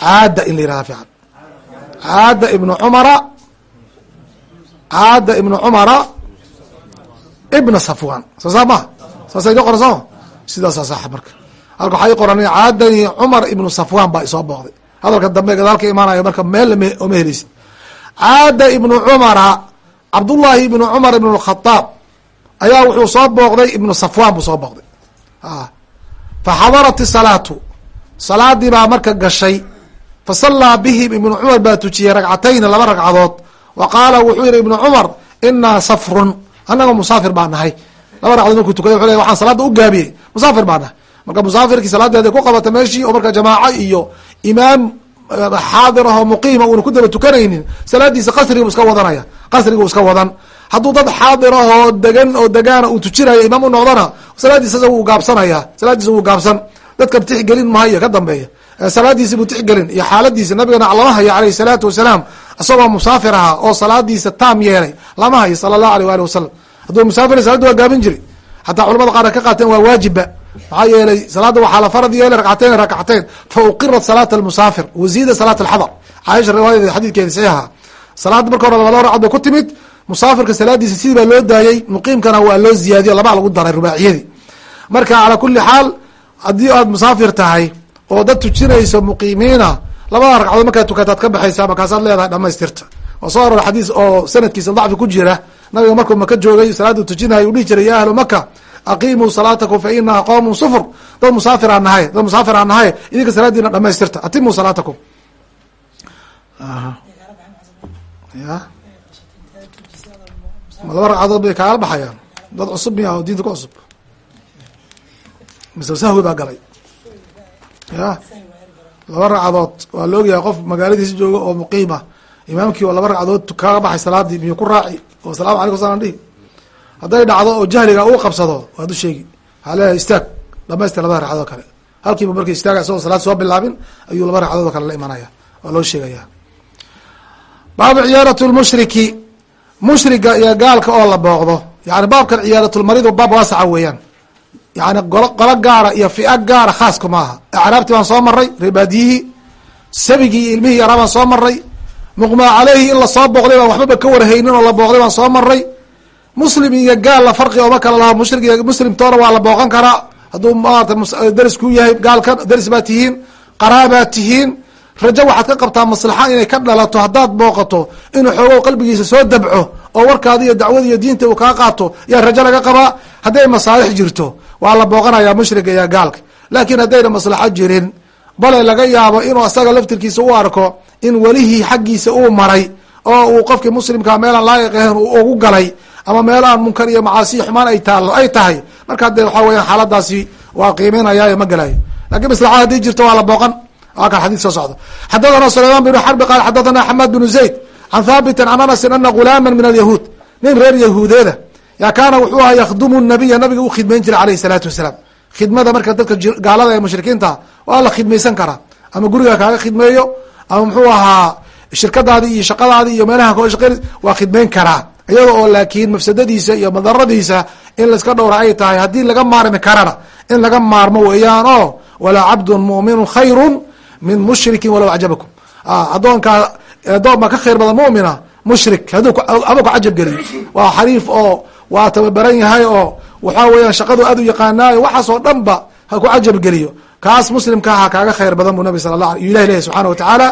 caada in la yihahda fiican. Caada ibnu cumara caada ibnu cumara ibna safwan. Soo saa maha saasa ino qoran sooma sidaasa sax marka. Halka waxaa i qoran caadanii cumar ibnu safwan baa isoo booqday. Hadalka dambe gadaalka imaanayo marka meel oma heleysid caada ibnu cumara cabdullaahi ibnu cumar ibn اkhadaab ayaa wuxuu soo booqday ibnu safwan buu soo booqday. Faxadarat isalaatu salaadii baa marka gashay. Fasallaa bihim ibnu cumar baa tujiyey ragcatayni laba ragcadood wa qaala wuxuu yihi ibnu cumar inaa safrun annaga musaafir baa nahay laba ragcadood markuu tukaday wuxuu le waxaan salaada u gaabiyey musaafir baa nahay marka musaafirkii salaadeeda ku qabata meeshii oo marka jamaaco iyo imaam xaadir ahoo muqiima uuna ku daba tukanaynin salaadiisa qasrigu iska wadanaya qasrigu iska wadan hadduu dad xaadir ahoo degan oo degaana uu tujinayo imaam u noqdana salaadiisa wuu gaabsanaya salaadiisa wuu gaabsan dadkan tixgelin mahayo ka dambeeya salaadiisi buu tixgelin iyo xaaladiisa nabigana lama hayo alayh salaatu wasalaam isagoo musaafir ahaa oo salaadiisa taam yeelay lama hayo sala allahu alيh ali wasalam hadduu musaafir salada waa gaabin jiri xataa culamada qaar ka qaateen waa waajibba. Maxaa yeelay salaada waxaa la farad yeelay rakcateyn rakcateyn fa uqirat salaat almusaafir waziida salaat alxadar. Caaisha riwaayadeed xadiidkeedi saxiixa salaada marka hore laba ragcad bay ku timid musaafirka salaadiisa sidii baa loo daayey muqiimkana waa loo ziyaadiyo labaa lagu daray rubaaciyadii. Marka calaa kuli xaal haddii aad musaafir tahay oo dad tujinayso muqiimiina labada ragcadood markaad tukataad ka baxaysaa markaasaad leedahay dhamaystirta oo soo arora xadiis oo sanadkiisa dacfi ku jira. Nabiga markuu maka joogay salaada tujinayo u dhihi jiray ya ahlu maka aqiimuu salaatakum fa inaha qowmun sufur. Dad musaafir aan nahay dad musaafir aan nahay idinka salaadiina dhamaystirta atimuu salaatakum. Ya. Ma laba ragcadood bay kaala baxayaan? Dad cusub miya oo diinta ku cusub? Mise sahwi baa galay? Ya laba ragcadood. Waa la ogyahay qof magaaladiisa jooga oo muqiima imaamkii oo laba ragcadood kaga baxay salaadii miyuu ku raaci? Oo salamu alaykum salam dhihi hadday dhacdo oo jahliga uu qabsado waad u sheegi. Waxaa leeyahay istaag. Dhamaystir labada ragcadood kale. Halkiiba markii istaaga isagoo salaad soo bilaabin ayuu laba ragcadood kale la imanaya. Waa loo sheegaya baabu ciyaarat lmushriki mushriga iyo gaalka oo la booqdo. Yani baabkan ciyaaratulmaridu baab waasaca weeyaan yani qolo gaara iyo fia gaara khaaska maaha. Acraabtii baan soo maray reebaadiyihii sabigii iyo ilmihii yaraa baan soo maray muqmaa caleyhi in la soo booqday baan waxbaba ka warhaynin oo la booqday baan soo maray muslim iyo gaal la farqi ooma kala laho mushrig iyo muslim toona waa la booqan karaa. Hadduu maarata daris ku yahay gaalka daris baad tihiin qaraabaad tihiin. Rajo waxaad ka qabtaa maslaxa inay ka dhalato haddaad booqato inuu xoogow qalbigiisa soo dabco oo warkaada iyo dacwada iyo diinta uu kaa qaato yaa rajo laga qabaa. Hadday masaalix jirto waa la booqanayaa mushriga iyo gaalka laakiin haddayna maslaxo jirin bale laga yaabo inuu asaga laftirkiisa u arko in welihii xaggiisa uu maray oo uu qofkii muslimkaa meelaan laayiq ahayn uu ugu galay ama meelahaan munkar iyo macaasiya xumaan ay taalo ay tahay. Markaa dee waxaa weeyaan xaaladaasi waa qiimeynayaayo ma gelayo lakiin maslaxa haddii jirto waa la booqan. Waa kan xadis soo socdo. Xadathana sulayman bn xarbi qaal xadathana xamad bnu zayd can thaabitin can anasin ana gulaama min alyahuud nin reer yahuudeeda yaa kaana wuxuu ahaa yakdumu nabiya nabiga u khidmayn jiray alayh salaatu wasalaam. Khidmada marka dadka gaalada ee mushrikiinta waa la khidmaysan karaa ama guriga kaaga khidmeeyo ama muxuu ahaa shirkadaadii iyo shaqadaadii iyo meelaha kula shaqeyn waa khidmayn karaa iyada oo laakiin mafsadadiisa iyo madaradiisa in laiska dhowra ay tahay haddii laga maarmi karana in laga maarmo weeyaan oo walaa cabdun mu'minu khayrun min mushrikin walow acjabakum adoonkaa adoon baa ka khayr badan mumina mushrik hadduu aba ku cajab geliyo waa xariif oo waa tababaran yahay oo waxaa weeyaan shaqadu aad u yaqaanaayo waxaas oo dhan ba ha ku cajab geliyo. Kaas muslimka ha kaaga khayr badan buu nabi sala la ilah lehy subxana watacaala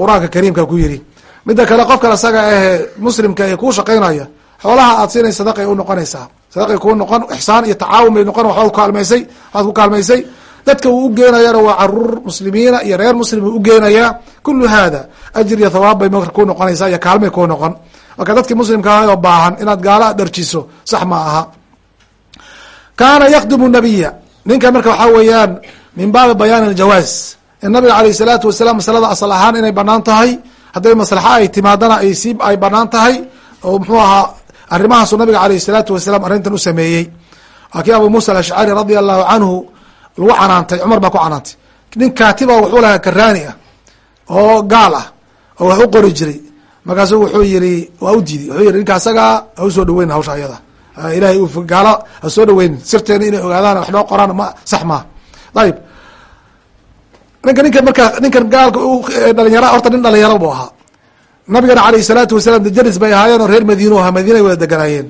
qur'aanka kariimka ku yidhi midda kale qofkan isaga ahe muslimka ee kuu shaqaynaya xoolaha aad siinay sadaqay u noqonaysaa. Sadaqay kuu noqon ixsaan iyo tacaawun bay noqon waxbaad kukaalmaysay waxaad ku kaalmaysay. Dadka uu ugeenayana waa carruur muslimiina iyo reer muslim uu ugeenayaa kulu hada ajir iyo thawaab bay marka ku noqonaysaa iyo kaalmay kuu noqon marka dadkii muslimka ahay oo baahan inaad gaala dharjiso sax ma aha. Kaana yakdumu nabiya ninkan marka waxaa weeyaan min baabi bayaan aljawaaz. In nabiga alayh salaatu wasalaam masalada asal ahaan inay bannaan tahay. Hadday maslaxa ay timaadana ay si ay bannaan tahay oo muxuu ahaa arrimahaasu nabiga alayh salaatu wasalaam arrintan u sameeyey. Waa kii abu muusa alashcari radia allahu canhu lagu canaantay cumar baa ku canaantay. Nin kaatiba wuxuu lahaa karaani ah oo gaal ah oo wax u qori jiray markaasu wuxuu yiri waa u diiday. Wuxuu yiri ninka asagaa ha u soo dhaweyn hawsha ayada. Ilahay gaalo ha soo dhaweynin sirteena inay ogaadaan wax noo qoraan ma sax maaha ayib ninka ninkan markaa ninkan gaalka dhalinyara horta nin dhalinyaro buu ahaa. Nabigana alayh salaatu wasalaam dajaris bay ahaayeen oo reer madiina ahaa madiinay wada deganaayeen.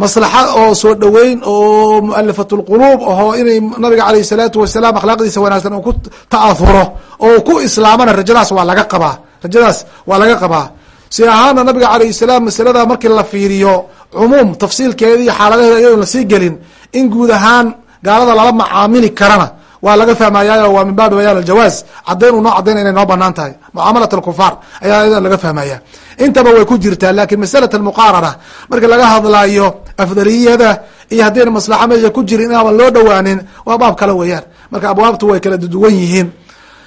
Maslaxa oo soo dhaweyn oo mualafat lquluub aho inay nabiga alayh salaatu wasalaam akhlaaqdiisa wanaagsan oo ku ta'ahuro oo ku islaamana rajadaas waa laga qabaa. Rajadaas waa laga qabaa si ahaana nabiga alayh salaam masalada markii la fiiriyo cumuum tafsiilkeeda iyo xaaladaheeda iyadoon la sii gelin in guud ahaan gaalada lala macaamili karana waa laga fahmayaayo waa min baabi bayaan aljawaaz. Caddayn uu noo caddaynay inay noo bannaan tahay. Mucaamalat alkufaar ayaa iyadan laga fahmaya intaba way ku jirtaa laakiin masalat almuqaarana marka laga hadlaayo afdaliyada iyo haddayna maslaxa meesha ku jirin inaaban loo dhowaanin waa baab kale weeyaan. Marka abwaabtu way kala duwan yihiin.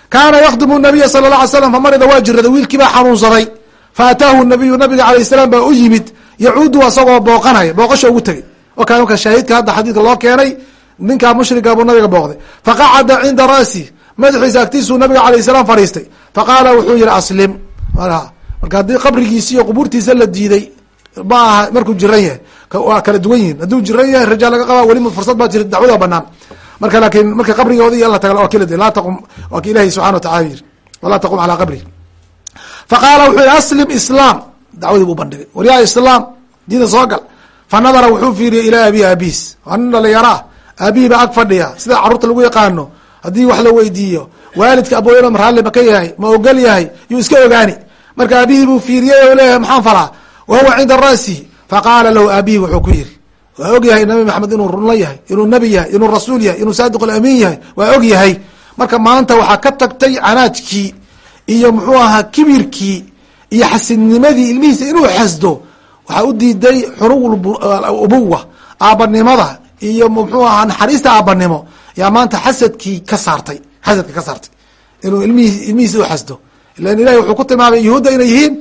Kaana yakdimu nabiya sala la alay slam famarida waa jirada wiilkii baa xanuunsaday fa ataahu nabiyu nabiga alayh salaam baa u yimid. Yacuudu asagoo booqanaya booqasha ugu tegey oka marka shaahidka hadda xadiidka loo keenay ninkaa mushriga buu nabiga booqday. Faqacada cinda ra'si madaxiisa agtiisuu nabiga alayh salaam fadhiistay. Faqaala wuxuu yihi aslim. Marka haddii qabrigiisi iyo qubuurtiisa la diiday ma aha markuu jiran yahay. Waa kala duwan yihiin hadduu jiran yahay rajaal laga qabaa weli fursad baa jira dacwada banaan marka laakin marka qabrigooda iyo la taga waa kila laa taqum waa ki ilahi subxana wa tacala yiri walaa taqum calaa qabri faqaala wuxuu yihi aslim islaam dacwadii buu bandhigay waryaa islaam diida soo gal fa nadara wuxuu fiiriyay ilaa abihi aabihiis waa nin dhalinyaraa aabihii baa ag fadhiya sida carruurta lagu yaqaano haddii wax la weydiiyo waalidka abooyana maraalli ma ka yahay ma ogol yahay yuu iska ogaani marka aabihii buu fiiriyey oo leeyahay maxaan falaa wa cinda ra'sihi faqaala lahu aabihi wuxuu ku yiri waa og yahay nabi maxamed inuu runla yahay inuu nebi yahay inuu rasuul yahay inuu saadiq alamiin yahay waa og yahay marka maanta waxaa ka tagtay canaajkii iyo muxuu ahaa kibirkii iyo xasidnimadii ilmihiisa inuu xasdo waxaa u diiday xuruw ubuwa aabanimada iyo muxuu ahaa naxariista aabanimo yaa maanta xasadkii ka saartay xasadka ka saartay inuu ilmihii ilmihiisa u xasdo. Ilan ilahi wuxuu ku tilmaamay yuhuudda inay yihiin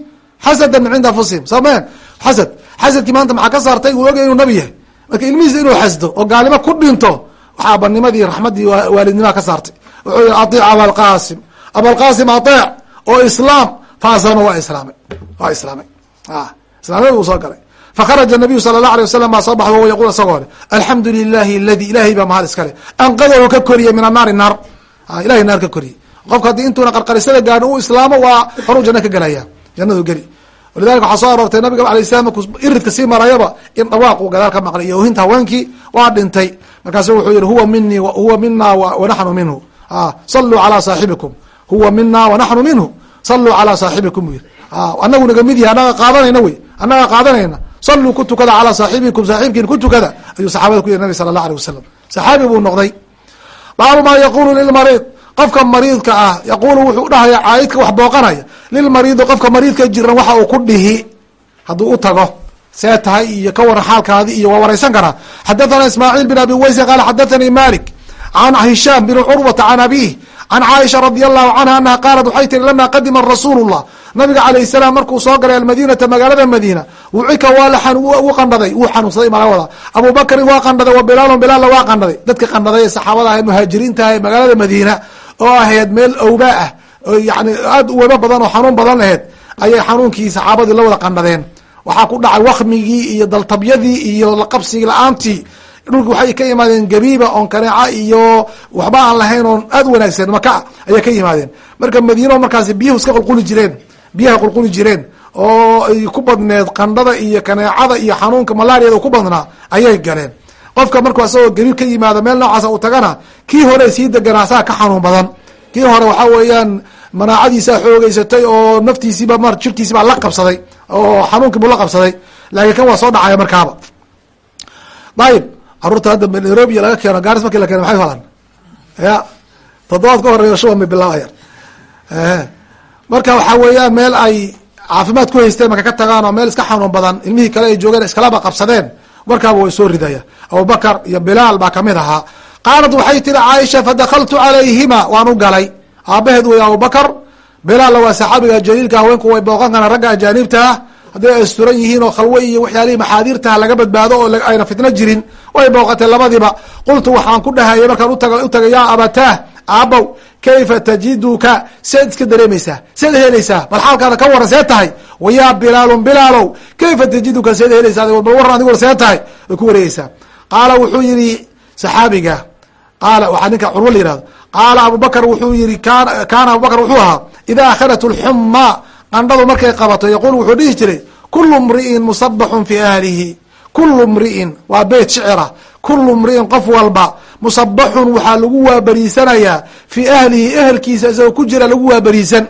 xasadan min cinda anfusihim sameen xasad xasadkii maanta maxaa ka saartay? Uu ogay inuu nabi yahay. Marka ilmihiisa inuu xasdo oo gaalnimo ku dhinto waxaa abanimadii raxmaddii waalidnimaa ka saartay. Wuxuu yihi aiic abalqasim abalqasim ateec oo islaam faaslama waa islaamay waa islaamay. Islaamnimada uu soo galay. Fakharaja nabiyu sala allah alay wasalam baa soo baxda wa yaqul isagoo le alxamdu lilahi aladi ilahay baa mahad iskale anqadahu ka koriyey min annaari naar. Ilahay naar ka koriyey qofka haddii intuuna qarqarisada gaadhin uu islaamo waa horuu janno ka gelaya jannadu geli. Walidalika waxaa soo aroortay nabiga alay salam markuu iridka sii marayaba in dhawaaq uu gadaal ka maqlay iyo ohinta haweenkii waa dhintay. Markaasu wuxuu yihi huwa minii huwa mina wanaxnu minhu. Saluu calaa saaxibikum huwa mina wanaxnu minhu. Saluu calaa saaxibikum buu yihi anagu naga mid yahay annaga qaadanayna wey. Annaga qaadanayna saluu ku tukada calaa saaxibikum saaxiibkiin ku tukada ayuu saxaabada ku yihi nabi sala allah alيh wasalam saxaabi buu noqday. Baabu maa yaqulu lilmariid qofka mariidka ah yaqulu wuxuu dhahaya caayidka wax booqanaya. Lilmariidi qofka mariidka jiran waxa uu ku dhihi. Hadduu u tago see tahay iyo ka waran xaalkaadi iyo waa wareysan karaa. Xadathana ismaaciil bin abi weyse qaala xadathanii malik can hishaam bin curwata can abih can caaisha radi allahu canha anaha qaalat waxay tiri lama qadima rasuulu llah nabiga calayh salaam markuu soo galay almadiinata magaalada madiina wucika waa la u qandhaday wuu xanuunsaday maa wadaa abubakrin waa qandhaday wa bilaalun bilaalna waa qandhaday dadka qandhaday ee saxaabada ah muhaajiriinta ah ee magaalada madiina oo ahayd meel owbaa ah oo yani aada u weba badan oo xanuun badan laheyd ayay xanuunkii saxaabadii la wada qandhadeen waxaa ku dhacay wakmigii iyo daltabyadii iyo laqabsigi la'aantii dhulki waxay ka yimaadeen gabiiba oon kaneeca iyo waxba aan lahayn oon aad u wanaagsan maka ayay ka yimaadeen. Marka madiino markaasi biyuhu iska qulquli jireen biyaha qulquli jireen oo ay ku badneed qandhada iyo kaneecada iyo xanuunka malaariyada ku badnaa ayay galeen. Qofka markuu asagoo gabiib ka yimaado meel noocaasa uu tagana kii hore sii deganaa saa ka xanuun badan. Kii hore waxaa weeyaan manaacadiisaa xoogeysatay oo naftiisiiba m jirkiisibaa la qabsaday oo xanuunkii buu la qabsaday laakiin kan waa soo dhacaya markaaba. Ayib carruurta hadda nairobi laga keeno gaaris marki la keeno maxay falan ya toddobaad ka horreeya shuban bay bilaabayaan marka waxaa weeyaan meel ay caafimaad ku haysteen marka ka tagaan oo meel iska xanuun badan ilmihii kale ay joogeen iskalaba qabsadeen markaaba way soo ridaya. Abubakar iyo bilaal baa ka mid ahaa. Qaalat waxay tiri caaisha fadakaltu calayhima waan u galay. Aabaheed wey abubakar bilaalna waa saxaabiga jaliilka haweenku way booqan karaan ragga ajaanibta. ah hadday ay asturan yihiin oo khalwe iyo waxyaalihii maxaadiirtaha laga badbaado oo ayna fitno jirin way booqatay labadiba qultu waxaan ku dhahayay markaan u tagay yaa abataah aabow kayfa tajiduka seed iska dareemaysaa seed helaysaa bal xaalkaada ka waran see tahay? Wayaa bilaalun bilaalow kayfa tajiduka seed helaysaa bal waran adig see tahay way ku wareegeysaa qaala wuxuu yihi saxaabiga qaala waxaa ninka curwo la yihahdo qaala abubakr wuxuu yihi kaana abubakr wuxuu ahaa idaa akhadat lxuma qandhadu markay qabato yaquul wuxuu dhihi jiray kulu mri'in musabaxun fi ahlihi. Kulu mri'in waa beyt shicira kulu mri'in qof walba musabaxun waxaa lagu waaberiisanayaa fii ahlihi ehelkiisa isagoo ku jira lagu waaberiisan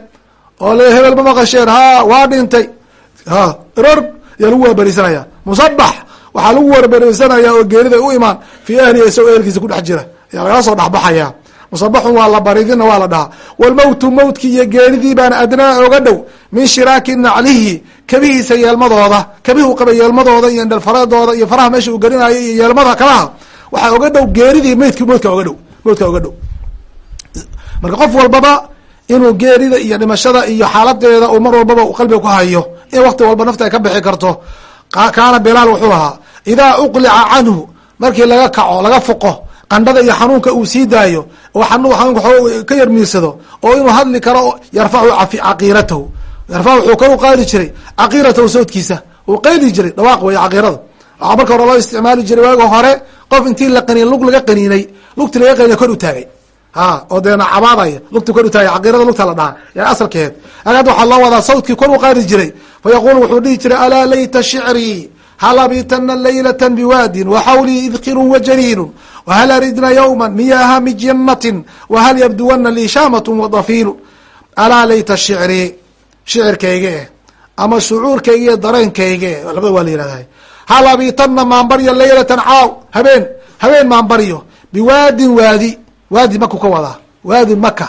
oo le hebel ma maqasheen ha waa dhintay. Ha ror yaa lagu waaberiisanaya musabax waxaa lagu waaberiisanaya oo geerida u imaan. Fii ahlihi isagoo ehelkiisa kudhex jira. Yaa lagala soo dhexbaxaya musabaxun waa la baridina waa la dhahaa. Walmowtu mowtkii iyo geeridii baana adnaa oga dhow min shiraaki naclihi kabihiisa yeelmadooda kabihuu qaba yeelmadooda iyo indhalfaradooda iyo faraha meesha uu gelinayo iyo yeelmada kalaha. Waxaa oga dhow geeridii meydki moodka oga dhow moodka oga dhow. Marka qof walbaba inuu geerida iyo dhimashada iyo xaaladeeda uu mar walbaba qalbiga ku hayo in wakti walba nafta ay ka bixi karto kaana bilaal wuxuu ahaa idaa uqlica canhu markii laga kaco laga fuqo qandhada iyo xanuunka uu sii daayo oo xanuunka ka yarmiirsado oo inuu hadli karo yarfacu caqiiratahu. Yarfacu wuxuu kor u qaadi jiray caqiiratahu sawdkiisa. Uu qayli jiray dhawaaq wey caqiirada waxaa marka hore loo isticmaali jiray waaga hore qof intii la qaniin lug laga qaniinay lugti laga qaniinay kor u taagay. Ha oo deena cabaadaya lugti kor u taagay caqiirada lugta la dhaha yani asalkeed. Agad waxaa loo wadaa sawdkii kor u qaadi jiray. Fa yaquulu wuxuu dhihi jiray alaa layta shicrii hal abitana laylata biwaadin waxawlii idkirun wajaniinu whal aridna ywma miyaha mijinatin whal yabduwana lii shaamat wadafiilu alaa layta shicri shicirkayga eh ama shucuurkayga iyo dareenkayga eh labada waa la yihahda hal maanbaryo laylatan caaw habeen habeen maanbaryo biwaadin waadi waadi maku ka wadaa waadi maka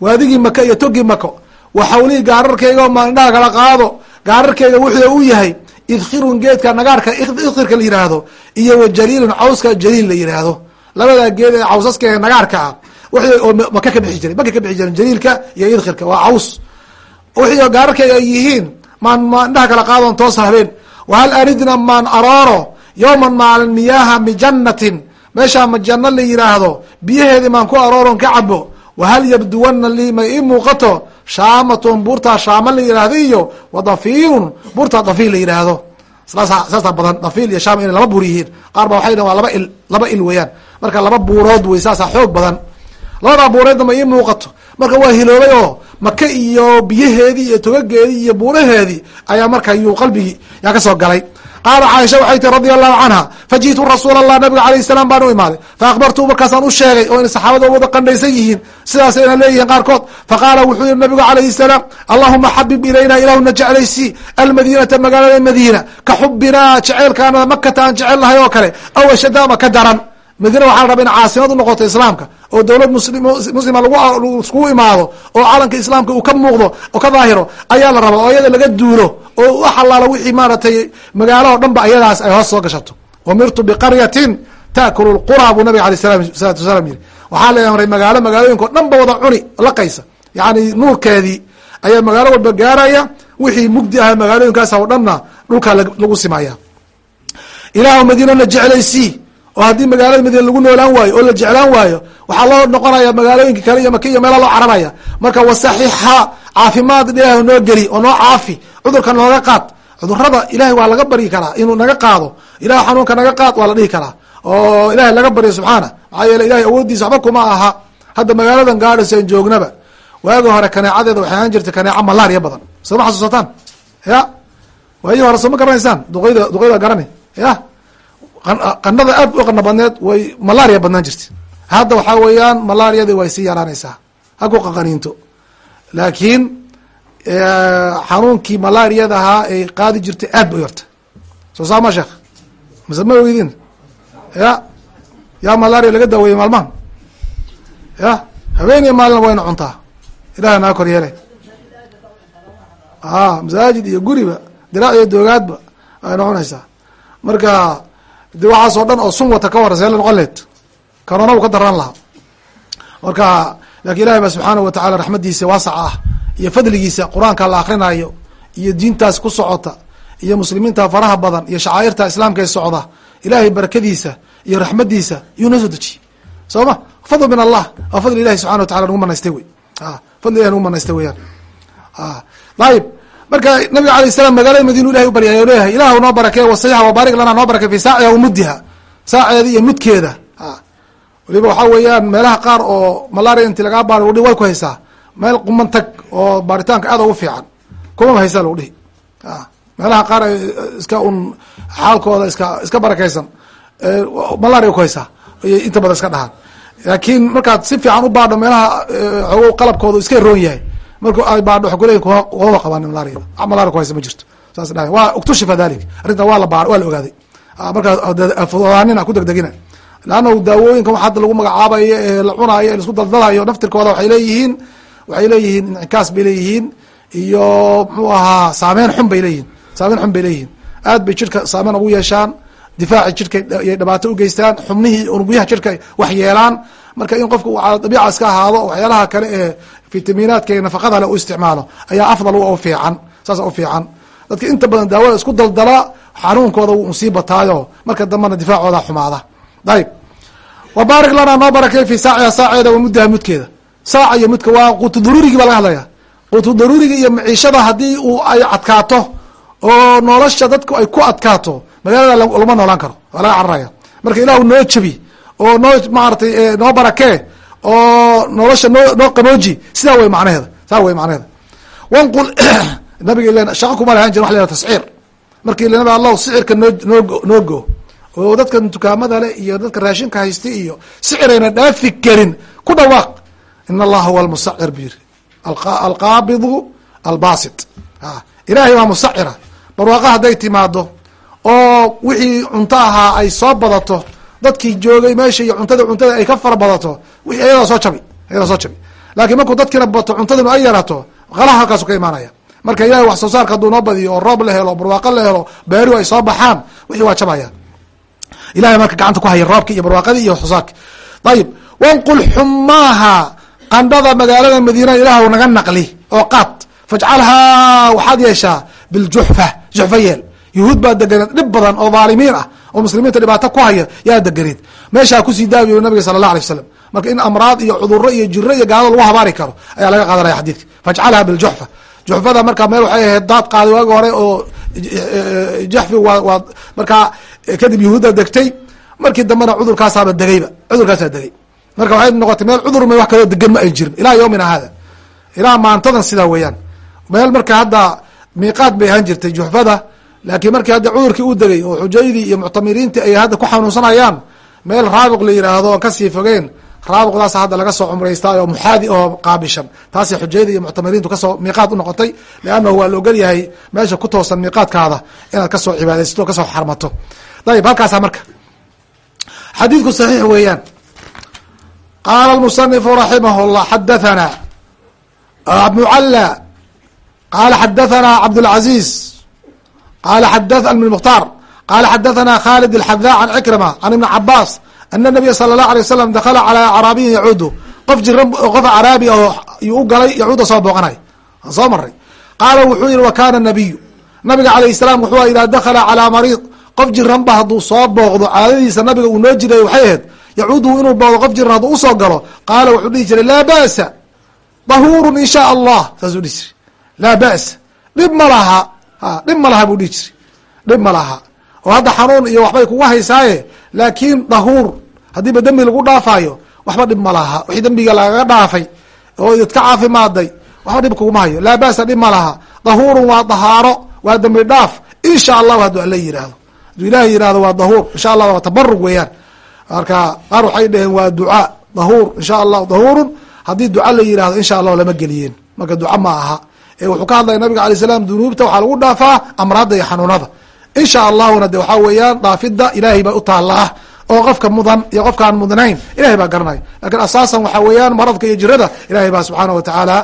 waadigii maka iyo togi mako waxawlii gaararkayga oo maindhaha kala qaado gaararkayga wuxuu u yahay idkhirun geedka nagaarka idkhirka la yihaahdo iyo wajaliilun cawska jaliil la yihaahdo labadaa geed ee cawsaska ee nagaarka ah oo maka ka bixi jiray maka ka bixi jiren jaliilka iyo idkhirka waa caws. Wixii oo gaararkayga ay yihiin maan maindhaha kala qaadon toosa habeen wahal aridna maan arooro yowman maalin miyaaha mijanatin meeshaa majano la yihaahdo biyaheedii maan ku arooron ka cabo wahal yabduwana lii may ii muuqato shaamatun buurtaa shaama la yihahdo iyo wadafiilun buurtaa dafiil la yihaahdo saasa badan dafiil iyo shaam inay laba buur yihiin. Qaar ba waxay dhahan waa laba il laba il weeyaan. Marka laba buurood wey saasa xoog badan. Labadaa buureedna ma ii muuqato. Marka waa hiloobay oo maka iyo biyaheedii iyo togageedii iyo buuraheedii ayaa marka yuu qalbigii yaa ka soo galay qaala caaisha waxay tii radia allahu canha faji'tu rasuul allah nabiga alayh salaam baan u imaaday faakbartu markaasaan u sheegay oo inay saxaabada wada qandhaysan yihiin sidaasayna leeyihiin qaarkood faqaala wuxuu yihi nabigu alayhi salaam allahuma xabib ilayna ilahuna jeclaysi almadiinata magaalada madiina ka xubinaa jeceelkaanada makata aan jecel lahay oo kale aw ashada ama ka daran madiina waxaa la raba in caasimad u noqoto islaamka oo dowlad muslima laiskugu imaado oo calanka islaamka uu ka muuqdo oo ka daahiro ayaa la rabaa oo ayada laga duulo oo wax allaala wixii maaratay magaalo o dhan ba ayadaas ay hoos soo gashato. Umirtu biqaryatin taakulu lqura buu nabiga alay salaatu wasalaam yihi waxaa la amray magaalo magaalooyinka o dhan ba wada cuni laqaysa yani nuurkeedii ayaa magaalo walba gaaraya wixii mugdi aha magaalooyinkaas oo dhanna dhulkaa lagu simaya ilaah madiinana jeclaysii oo haddii magaalada madiina lagu noolaan waayo oo la jeclaan waayo waxaa loo noqonaya magaalooyinka kale iyo maka iyo meela loo cararaya marka wasaxixa caafimaad ilaah noo geli oo noo caafi cudurka nooga qaad. Cudurada ilahay waa laga baryi karaa inuu naga qaado. Ilah xanuunka naga qaad waa la dhihi karaa. Oo ilahay laga baryo subxaana. Maxaa yeele ilahay awooddiisa waxba kuma aha. Hadda magaaladan gaadhaysan joognaba. Waagi hore kaneecadeeda waxay ahaan jirtay kaneeco malaariya badan. Soo ma xasuusataan? Ya waayii hore soo ma garanaysaan? Duqeyda duqeyda garani. Ya qanada aad u qana badneed way malaria badnaan jirta hadda waxaa weeyaan malaariyadii way sii yaraanaysaa. Ha ku qaqaniinto. Laakiin xanuunkii malaariyada ahaa ay qaadi jirtay aad ba u yarta soo saa ma sheekh? Mase ma ogeydin ya yaa malaria laga daaweeyey maalmahan. Ya habeeniya maalina wayna cuntaa. Ilaah naga kor yeele a masaajid iyo guriba diraac iyo doogaadba wayna cunaysaa marka de waxaasoo dhan oo sun wata ka wara see noqon leed kanona u ka daraan lahaa. Marka laakiin ilahi ba subxaanahu watacala raxmadiisa waasaca ah iyo fadligiisa qur'aanka la akrinayo iyo diintaas ku socota iyo muslimiinta faraha badan iyo shacaa'irta islaamka ee socda ilahay barakadiisa iyo raxmadiisa iyuu noo soo dejiyey soo ma fadl min allah waa fadli ilahi subxana watacala nagu manaystay wey. Fadli ilahi nagu manaystay weyaan ayib marka nabiga alayh salam magaalada madiina ilahay u baryay leeyahay ilahu noo barakee wasaxixa wabaarik lana noo barakey fi saaciha wamudiha saaceeda iyo mudkeeda waliba waxaa weeyaan meelaha qaar oo malaria inti lagaa baar lagu dhihi way ku haysaa. Meel quman tag oo baaritaanka aad ugu fiican. Kumaba haysaa lagu dhihi. Meelaha qaar iska un xaalkooda iska iska barakeysan malaria ku haysaa. Ayay inta badan iska dhahaan. Laakiin markaad si fiican u baadho meelaha xoogo qalabkooda iska roon yahay marku baadho kule kuma qabaan malaria wax malaria ku haysa ma jirto. Saas dhahay waa uktushifa dalik arrintan waa la ba waa la ogaaday. Markaa fududaanina ku degdegina. Leanna daawooyinkan wax hadda lagu magacaabayo ee la cunaayo ee la isku daldalayo naftirkooda waxay leeyihiin waxay leeyihiin incikaas bay leeyihiin iyo muxuu ahaa saameyn xun bay leeyihiin saameyn xun bay leeyihiin. Aad bay jirka saameyn ugu yeeshaan difaaci jirka yay dhibaato ugeystaan xubnihii unugyaha jirka wax yeelaan. Marka in qofka dabiica iska ahaado waxyaalaha kale ee fitaminaadka iyo nafaqada le u isticmaalo ayaa afdal u fiican saasa u fiican dadka inta badan daawada isku daldalaa xanuunkooda wuu sii bataayo marka dambena difaacooda xumaada ayib wa baarik lanaa noo barakey fi saaciha saaceeda wa mudkeeda saaca iyo mudka waa quutu daruurigii baa laga hadlaya quutu daruuriga iyo maciishada haddii uu ay adkaato oo nolosha dadku ay ku adkaato magaalada lama noolaan karo waa laga cararaya marka ilaahu noo jabi oo noo maaratay noo barakee oo nolosha noo noo qabooji sidaa wey macnaheeda saa wey macnaheeda. Wanqul nabiga ilen shaqa kuma lahan jir wa la tasciir markii nabi allahu sicirka noo noo noo go oo dadkan dukaamada le iyo dadka raashinka haysta iyo sicirayna dhaafi karin ku dhawaaq. In allaha huwa almusacir bu yiri alqaabidu albasit ilaahay waa musacira barwaaqa hadday timaado oo wixii cunto ahaa ay soo badato dadkii joogay meesha iyo cuntada cuntada ay ka fara badato wixii ayadaa soo jabi ayadaa soo jabi. Laakiin markuu dadkiina bato cuntadinu ay yaraato qalaha halkaasu ka imaanaya. Marka ilahay wax soo saarka hadduu noo badiyo oo roob la helo barwaaqo la helo beerihu ay soo baxaan wixii waa jabaya. Ilahay marka gacanta ku haya roobki iyo barwaaqadii iyo wax soo saarki ayib wanqul xumaaha qandhada magaalada madiina ilaahw naga naqli oo qaad. Fajcalhaa waxaad yeeshaa biljuxfa juxfa yeel yuhuud baa deganeed dhib badan oo dhaalimiin ah oo muslimiinta dhibaato ku haya yaa deganeed meeshaa ku sii daawiyo nabiga sala allah alay wasalam marka in amraad iyo cuduro iyo jiro iyo gaalada lagu habaari karo ayaa laga qaadanaya xadiidka. Fajcalhaa biljuxfa juxfada marka meel waxay ahayd daad qaaday waagi hore oo jaxfi waa waa markaa kadib yuhuudda degtay. Markii dambena cudurkaasaaba degayba cudurkaasaa degay. Marka waxay noqotay meel cudur ma wax kaloo degan ma ay jirin. Ilaa yawmina hada ilaa maantadan sidaa weeyaan. Meel marka hadda miiqaad bay ahaan jirtay juxfada laakiin markii hadda cudurkii u degay oo xujaydii iyo muctamiriintii ay hadda ku xanuunsanayaan meel raabiq la yidhaahdo oon ka sii fogeen raabiqdaas hadda laga soo cumraystaa oo muxaadi oo qaabishan. Taasi xujayda iyo muctamiriintu ka soo miiqaad unoqotay leannahu waa la ogol yahay meesha ku toosan miiqaadkaada inaad ka soo cibaadaysato o ka soo xarmato. Dayib halkaasa marka. Xadiidku saxiix weeyaan. Qaala almusanifu raximah llah xadathana mucalla. Qaala xadathana cabdاlcaziz qala xada mukhtaar qala xadathana khalid alxadaa can cikrima can ibni cabaas ana nabiya sala اllah alay wasalam dakala calaa caraabiyin yacuudu qof jiran qof oo yuu u galay yacuuda soo booqanay aan soo maray qaala wuxuu yihi wa kana nabiyu nabiga alayh salaam wuxuu idaa dakala calaa mariid qof jiran hadduu soo booqdo caadadiisa nabiga uu noo jiray waxay ahayd yacuudu inuu booqdo qof jiran hadduu u soo galo qaala wuxuu dhihi jiray laa ba'sa dahuurun in shaa allah saasuu dhihi jiray laa ba'sa dhib ma laha dhib ma laha buu dhihi jiray. Dhib ma laha. Oo hadda xanuun iyo waxbay kugu haysaaye laakiin dahuur haddiiba dembi lagu dhaafaayo waxba dhib ma laha. Wixii dembiga lagaga dhaafay oo idka caafimaaday waxba dhib kuguma hayo. Laa ba'sa dhib ma laha. Dahuurun waa dahaaro waa dembi dhaaf. Insha allahu hadduu alla yihahdo hadduu ilahi yihahdo waa dahuur. Insha allah waa tabarug weeyaan. Marka qaar waxay dhaheen waa ducaa dahuur. Insha allah dahuurun. Haddii duca la yihahdo insha allahu lama geliyeen. Marka duca ma aha wuxuu ka hadlaya nabiga alay slam dunuubta waxaa lagu dhaafaa amraadda iyo xanuunada. Insha allahuna de waxaa weeyaan dhaafidda ilahay bay u taallaa oo qofka mudan iyo qofkaan mudnayn ilahay baa garanaya laakiin asaasan waxaa weeyaan maradka iyo jirada ilahay baa subxaana watacaala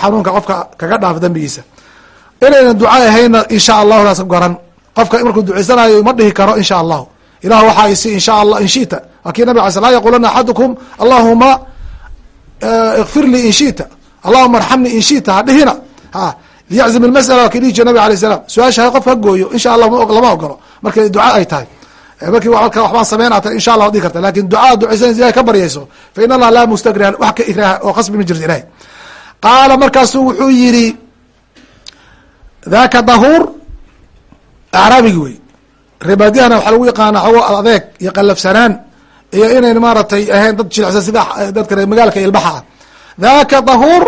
xanuunka qofka kaga dhaaf dembigiisa inayna duca ahayna insha allahu daas garan. Qofka markuu duceysanayo ma dhihi karo insha allahu. Ilah waxaa isi insha allah in shita waa kii nabig ala sl axadukum allahuma ikfir lii in shita allahuma arxamni in shita hadhihina ha liyaczim ilmasala waa kii dhihi jira nabig salam. Su'aasha ha qof ha gooyo insha allah lama ogolo. Markay duca ay tahay. Markii marka waxbaan sameynaa ta insha allah dhihi karta. Lakin ducaa duceysanaysa ilahay ka baryayso fa in allah laa mustagriha wax ka ikraha oo qasbi ma jirto ilahay qaala markaasu wuxuu yihi daka dahuur acraabigi wey. Reebaadiyahana waxaa lagu yaqaana xogo adeeg iyo qalafsanaan iyo inayn maaratay ahayn dad jilicsan sida dadka reer magaalka ilbaxa ah. Daka dahuur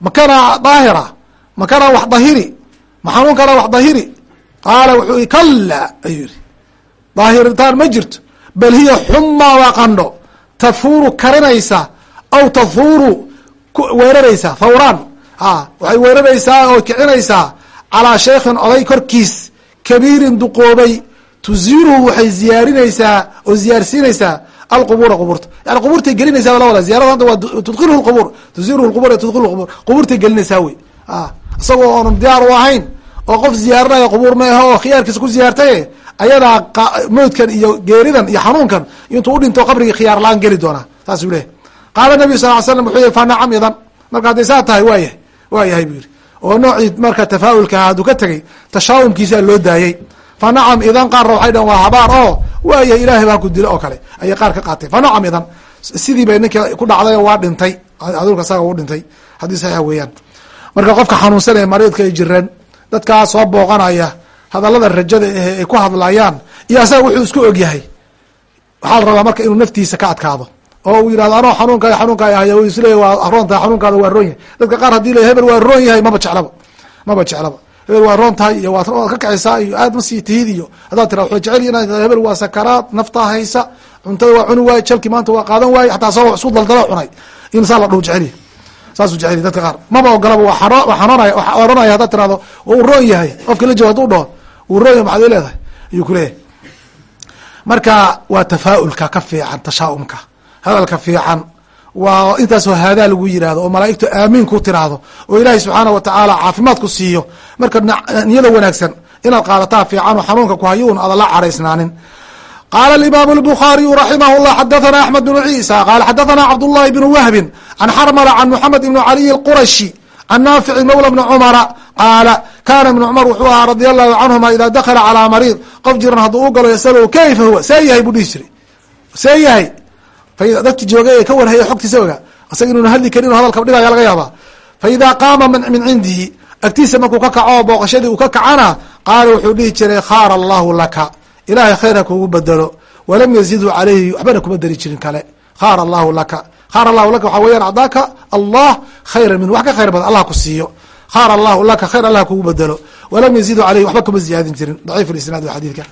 makana daahira makana wax dahiri? Ma xanuunkana wax dahiri? Qaala wuxuu i kala ayuu yihi daahiritaan ma jirto bal hiya xuma waa qandho. Tafuuru karinaysa aw tafuuru weeraraysa thawraan a waxay weeraraysaa oo kicinaysaa. Calaa sheikhin oday korkiis kabiirin duqoobay tuziiruhu waxay ziyaarinaysaa oo ziyaarsiinaysaa alqubuura qubuurta. Yani qubuurtay gelinaysaa la wada ziyarada hadda waa tudkilhu lqubur tuziiruhu lqubur tudkilhu lqubur qubuurtay gelinaysaa wey isagoo oonun diyaar u ahayn oo qof ziyaarinaya qubuur aho oo khiyaarkiisa ku ziyaartaye ayadaa mawdkan iyo geeridan iyo xanuunkan intuu udhinto qabrigii khiyaar la'aan geli doonaa saasuu leeyahy qaala nabiyu sal l slam wuxuu yihi fa nacam idan. Marka hadday saa tahay waa yahay waa yahay buu yihi oo noocii marka tafaa'ulka ahaa hadduu ka tegey tashaawumkiisaa loo daayey fa nacam idan qaarna waxay dhahen waa habaar oo waayahay ilaahay baa ku dilo oo kale. Ayay qaar ka qaateen fa nacam idan. Sidii bay ninka ku dhacday waa dhintay. Adulka isaga u dhintay. Haddii saxiixa weeyaan marka qofka xanuunsan ee mariidka ay jireen dadkaa soo booqanaya hadallada rajada ahe ay ku hadlayaan iyo asaga wuxuu isku ogyahay waxaa la rabaa marka inuu naftiisa ka adkaado. Oo uu yihahdo anoo xanuunka xanuunka ahay isleeya waa roon tahay xanuunkaada waa roon yahay. Dadka qaar haddii la hebel waa roon yahay maba jeclaba maba jeclaba. Hebel waa roon tahay iyo waad ka kacisaa iyo aad ma sii tihid iyo haddaad tira waxay jecel inaad hebel waa sakaraad naftaa haysa cuntada waa cuni waaye jalki maanta waa qaadan waaye hataa soo isku daldala cunay. In saa la dhuu jeceliya saasuu jeceliya dadka qaar. Maba ogolaba waa waa oranaya haddaad tirahdo uu roon yahay. Qofki la joogo haduu dhaho uu roon yahay maxaad leedahay? Ayuu kuleeyahay marka waa tafaa'ulka ka fiican tashaa'umka. Hadalka fiican waa intaasoo haadaa lagu yihahdo oo malaaigtu aamiin ku tiraahdo oo ilaahay subxaana wa tacaala caafimaad ku siiyo. Marka niyada wanaagsan inaad qaadataa fiican oo xanuunka ku hayuun aada la caraysnaanin qala imam الbخariyu raximah الlah xadathana axmed بn ciisa qala xadathana cabdالlahi bn wahbin can xarmla can mxamed ibn caliy الqurashi can naafici mawla bni cumara qaala kana ibn cumar wuxuu ahaa radi allahu canhuma ida dakala calىa mariid qof jiran hadduu u galo yasal kayfa huwa see yahay buu dhihi jiray see yahay dadki joogay ee ka warhaya xogtiisa oga isaga inuuna hadli karin o hadalka dhibaya laga yaaba faida qaama min cindihi agtiisa markuu ka kaco oo booqashadii uu ka kacana qaala wuxuu dhihi jiray khara allahu laka ilahay khayr ha kugu bedelo. Walam yaziduu calayhi waxbana kuma dari jirin kale. Khara allahu laka. Khara allahu laka waxaa weyaan acdaaka allah khayra min wax ka khayr badan allah ku siiyo. Khara allahu laka khayr allah kugu bedelo. Walam yaziduu calayhi waxba kuma ziyaadin jirin. Daciif isnaad xadiidka.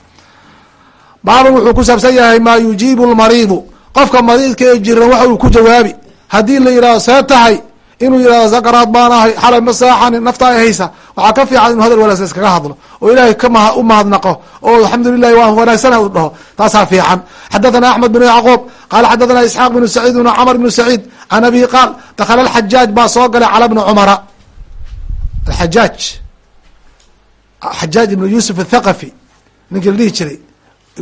Baabun wuxuu ku saabsan yahay maa yujiibu lmariidu qofka mariidka ee jiran waxa uu ku jawaabi. Haddii la yidhahdo see tahay. Inuu yihahdo sakaraad baan ahay xalay ma seexanin nafta ay haysa waxaa ka fiican inu hadal wanaagsan iskaga hadlo oo ilaahay ka u mahadnaqo oo alxamdulilahi waa wanaagsana u dhaho taasaa fiican. Xadathana axmed bn yacquub qaala xadathana isxaaq bnu saciid bn camr bnu saciid can abi qaal dakala alxajaaj baa soo galay cala bni cumara alxajaaj xajaaj ibnu yuusuf athaqafi ninkii la dhihi jiray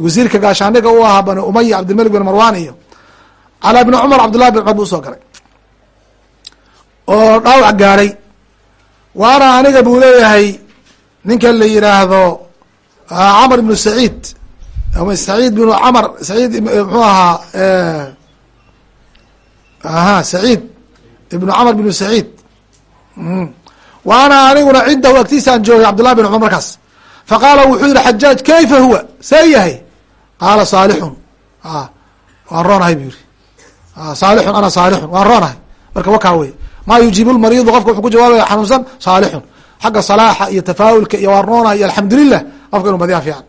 wasiirka gaashaandhiga u ahaa bani umaya cabdilmalik bin marwan iyo calaa bni cumar cabdullahi bin cumar buu u soo galay. Oo dhaawac gaadhay waana aniga buu leeyahay ninka la yihaahdo camr ibnu saciid. Ama saciid binu camr saciid mxuu ahaa aha saciid ibnu camr binu saciid. Waana aniguna cindahu agtiisaan joogay cabdullahi bin cumar markaas. Faqaala wuxuu yihi xajaaj kayfa huwa? See yahay? Qaala saalixun. Waan roonahay bu yihi saalixun ana saalixun. Waan roonahay. Marka wakaa wey maa yujiibu lmariidu qofka wuxuu ku jawaabaya xanuunsan saalixun. Xagga salaaxa iyo tafaa'ulka iyo waan roonahay iyo alxamdulilah qofka inu badiyaa fiican.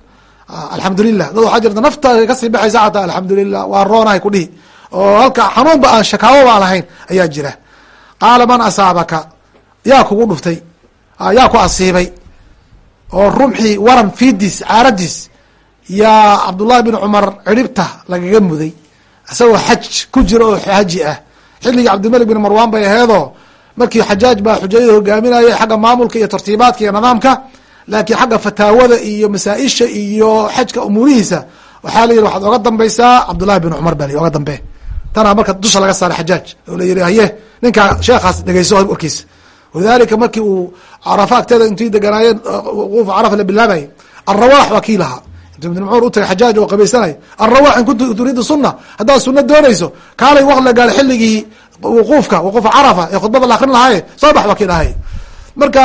Alxamdulilah dad waxaa jirta naftaada ka sii baxaysa xataa alxamdulilah waan roonahay kudhihi oo halka xanuunba aan shakaawo baan lahayn ayaa jira. Qaala man asaabaka? Yaa kugu dhuftay. Yaa ku asiibay. Oo rumxii waran fiidis caaradiis yaa cabdullahi bin cumar ciribta lagaga muday. Isagoo xaj ku jira oo xaji ah xilligii cabdilmalik bin marwan bay aheedoo markii xajaaj baa xujayada hogaaminayay xagga maamulka iyo tartiibaadka iyo nidaamka. Laakiin xagga fataawada iyo masaa-isha iyo xajka umuurihiisa waxaa la yihi waxaad oga dambaysaa cabdullahi bin cumar baa oga dambe. Tanaa marka dusha laga saaray xajaaj oo la yihi haye ninkaa sheekhaas dhegeyso warkiisa walidalika markii uu carafa agteeda intii deganaayeen wuquuf carafa la bilaabayay alrawaax waa kii lahaa ibn cumar utagay xajaaj oo qabaysanay alrawaax in kuntu turiidu sunna haddaad sunna doonayso kaalay waqt la gaaro xilligii wuquufka wuquufa carafa ee khudbada la akrin lahaaye soo bax kii dhahay marka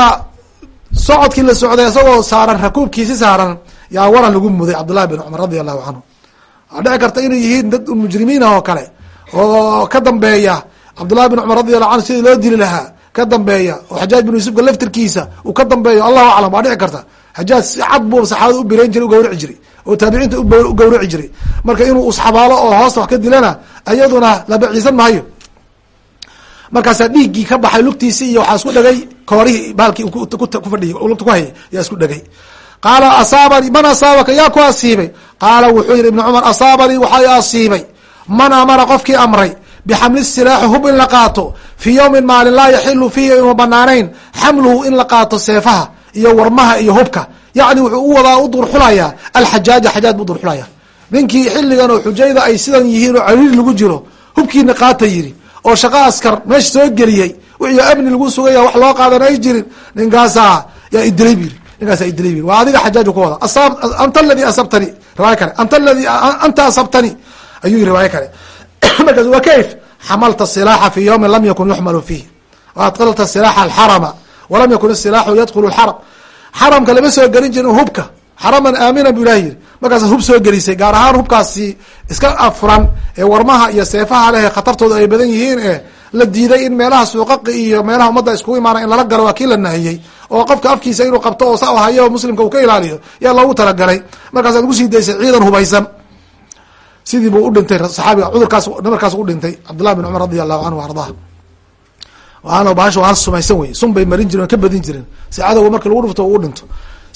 socodkii la socday isagoo saaran rakuubkiisi saaran yaa waran lagu muday cabdullahi bin cumar radi allahu canhu waa dhici karta inay yihiin dad mujrimiin ah oo kale oo ka dambeeya cabdullahi bin cumar radi allahu canhu sidii loo dili lahaa ka dambeeya oo xajaaj bin yuusufka laftirkiisa uu ka dambeeyo allahu aclam waa dhici karta. Xajaaj si cad buu saxaabada u birayn jiray u gawrici jiray oo taabiciinta u gawrici jiray. Marka inuu usxabaalo oo hoosta wax ka dilana iyaduna labaciisan mahayo markaasaa dhiiggii ka baxay lugtiisi iyo waxaa isku dhegay koorihii baalkii kufadhiy lugta ku hayay yaa isku dhegay qaala asaabanii man asaabaka? Yaa ku asiibay. Qaala wuxuu yihi ibn cumar asaabanii waxaa asiibay. Man amara qofkii amray bixamli silaaxi hub in la qaato. Fii yowmin maalin laa yaxilu fiihi inuu banaanayn xamluhu in la qaato seefaha iyo warmaha iyo hubka. Yacni wuxuu u wadaa u durxulayaa alxajaaja xajaaj buu durxulaya. Ninkii xilligan oo xujayda ay sidan yihiin oo cariiri lagu jiro hubkiina qaata yiri oo shaqo askar meesha soo geliyey wixii amni lagu sugaya wax loo qaadan ay jirin ninkaasaa yaa idilay bu yiri ninkaasaa idilay bu yiri waa adiga xajaaju ku wada anta aladi asabtani? Riwaayo kale. Anta aladi anta asabtani? Ayuu riwaayo kale. Markaas wa kayf. Xamalta silaaxa fi yawmin lam yakun yuxmalu fiih waadkalta silaaxa alxarama walam yakun isilaaxu yadkhulu lxaram xaramka lama soo gelin jirin hubka xaraman aamina bu ilahi yiri markaas hub soo gelisay gaar ahaan hubkaasi iska afuran ee warmaha iyo seefaha leh khatartooda ay badan yihiin ee la diiday in meelaha suuqaqi iyo meelaha ummadda iskugu imaana in lala galo waa kii la nahiyey oo qofka afkiisa inuu qabto oo sa hayo muslimka uu ka ilaaliyo yaa loogu talagalay markaasaad ku sii daysay ciidan hubaysan sidii buu udhintay saxaabiga cudurkaas namarkaas u dhintay cabdullah bin cumar radi allahu canhu ardah waana bahasha waa sumaysan wey sun bay marin jireen ka badin jireen. Si marki lagu dhufto u dhinto.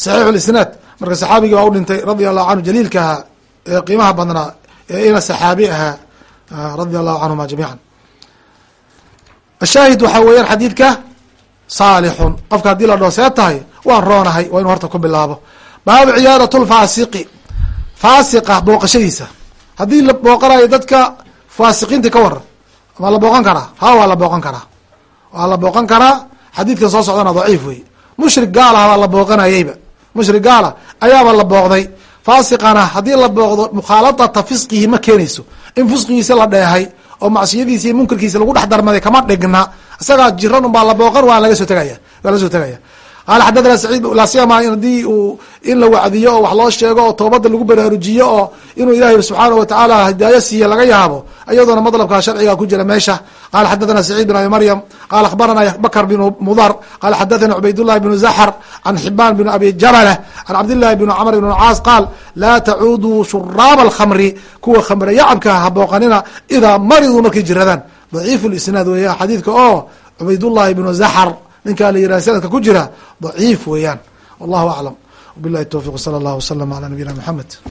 Saxiixu lisnaad marka saxaabigii baa u dhintay radia allahu canhu jaliilka ahaa ee qiimaha badnaa ee ina saxaabi ahaa radia allahu canhuma jamiican. Ashaahid waxaa weeyaan xadiidka saalixun. Qofka haddii la dhoo see tahay waan roonahay waa inu horta ku bilaabo. Baabu ciyaadat lfaasiqi faasiqa booqashadiisa. Haddii la booqanayo dadka faasiqiinta ka waran waa la booqan karaa? Ha waa la booqan karaa waa la booqan karaa? Xadiidkan soo socdana daciif wey mushrik gaal ah baa la booqanayeyba. Mushrik gaala ayaaba la booqday. Faasiqana haddii la booqdo mukhaaladata fisqihi ma keenayso. In fisqigiisa la dheehay oo macsiyadiisa iyo munkarkiisa lagu dhex darmaday kama dhigna. Isagaa jiran un baa la booqan waa laga soo tegaya waa laga soo tegaya qaala xadathana saciid lasiyama haddii uu in la wacdiyo oo wax loo sheego oo toobada lagu baraarujiyo oo inuu ilahay subxaana watacaala hidaayo siiye laga yaabo iyadoona madlabka sharciga ku jira meesha. Qala xadathana saciid bin abi maryam qala akhbarana bakr bin mudar qala xadathana cubaydullahi bn zaxr can xibaan bn abi jabala can cabdillahi bn camr bn caas qaal laa tacuuduu shuraaba alkhamri kuwa khamre yacabka ha booqanina idaa mariduu markay jiradaan daciif lisnaad weeya xadiidka oo cubaydullahi bnu zaxr ninkaa la yiraha sanadka ku jira daciif weeyaan. Wallahu aclam wabilahi towfiq sala allah waslama ala nabiyina maxamed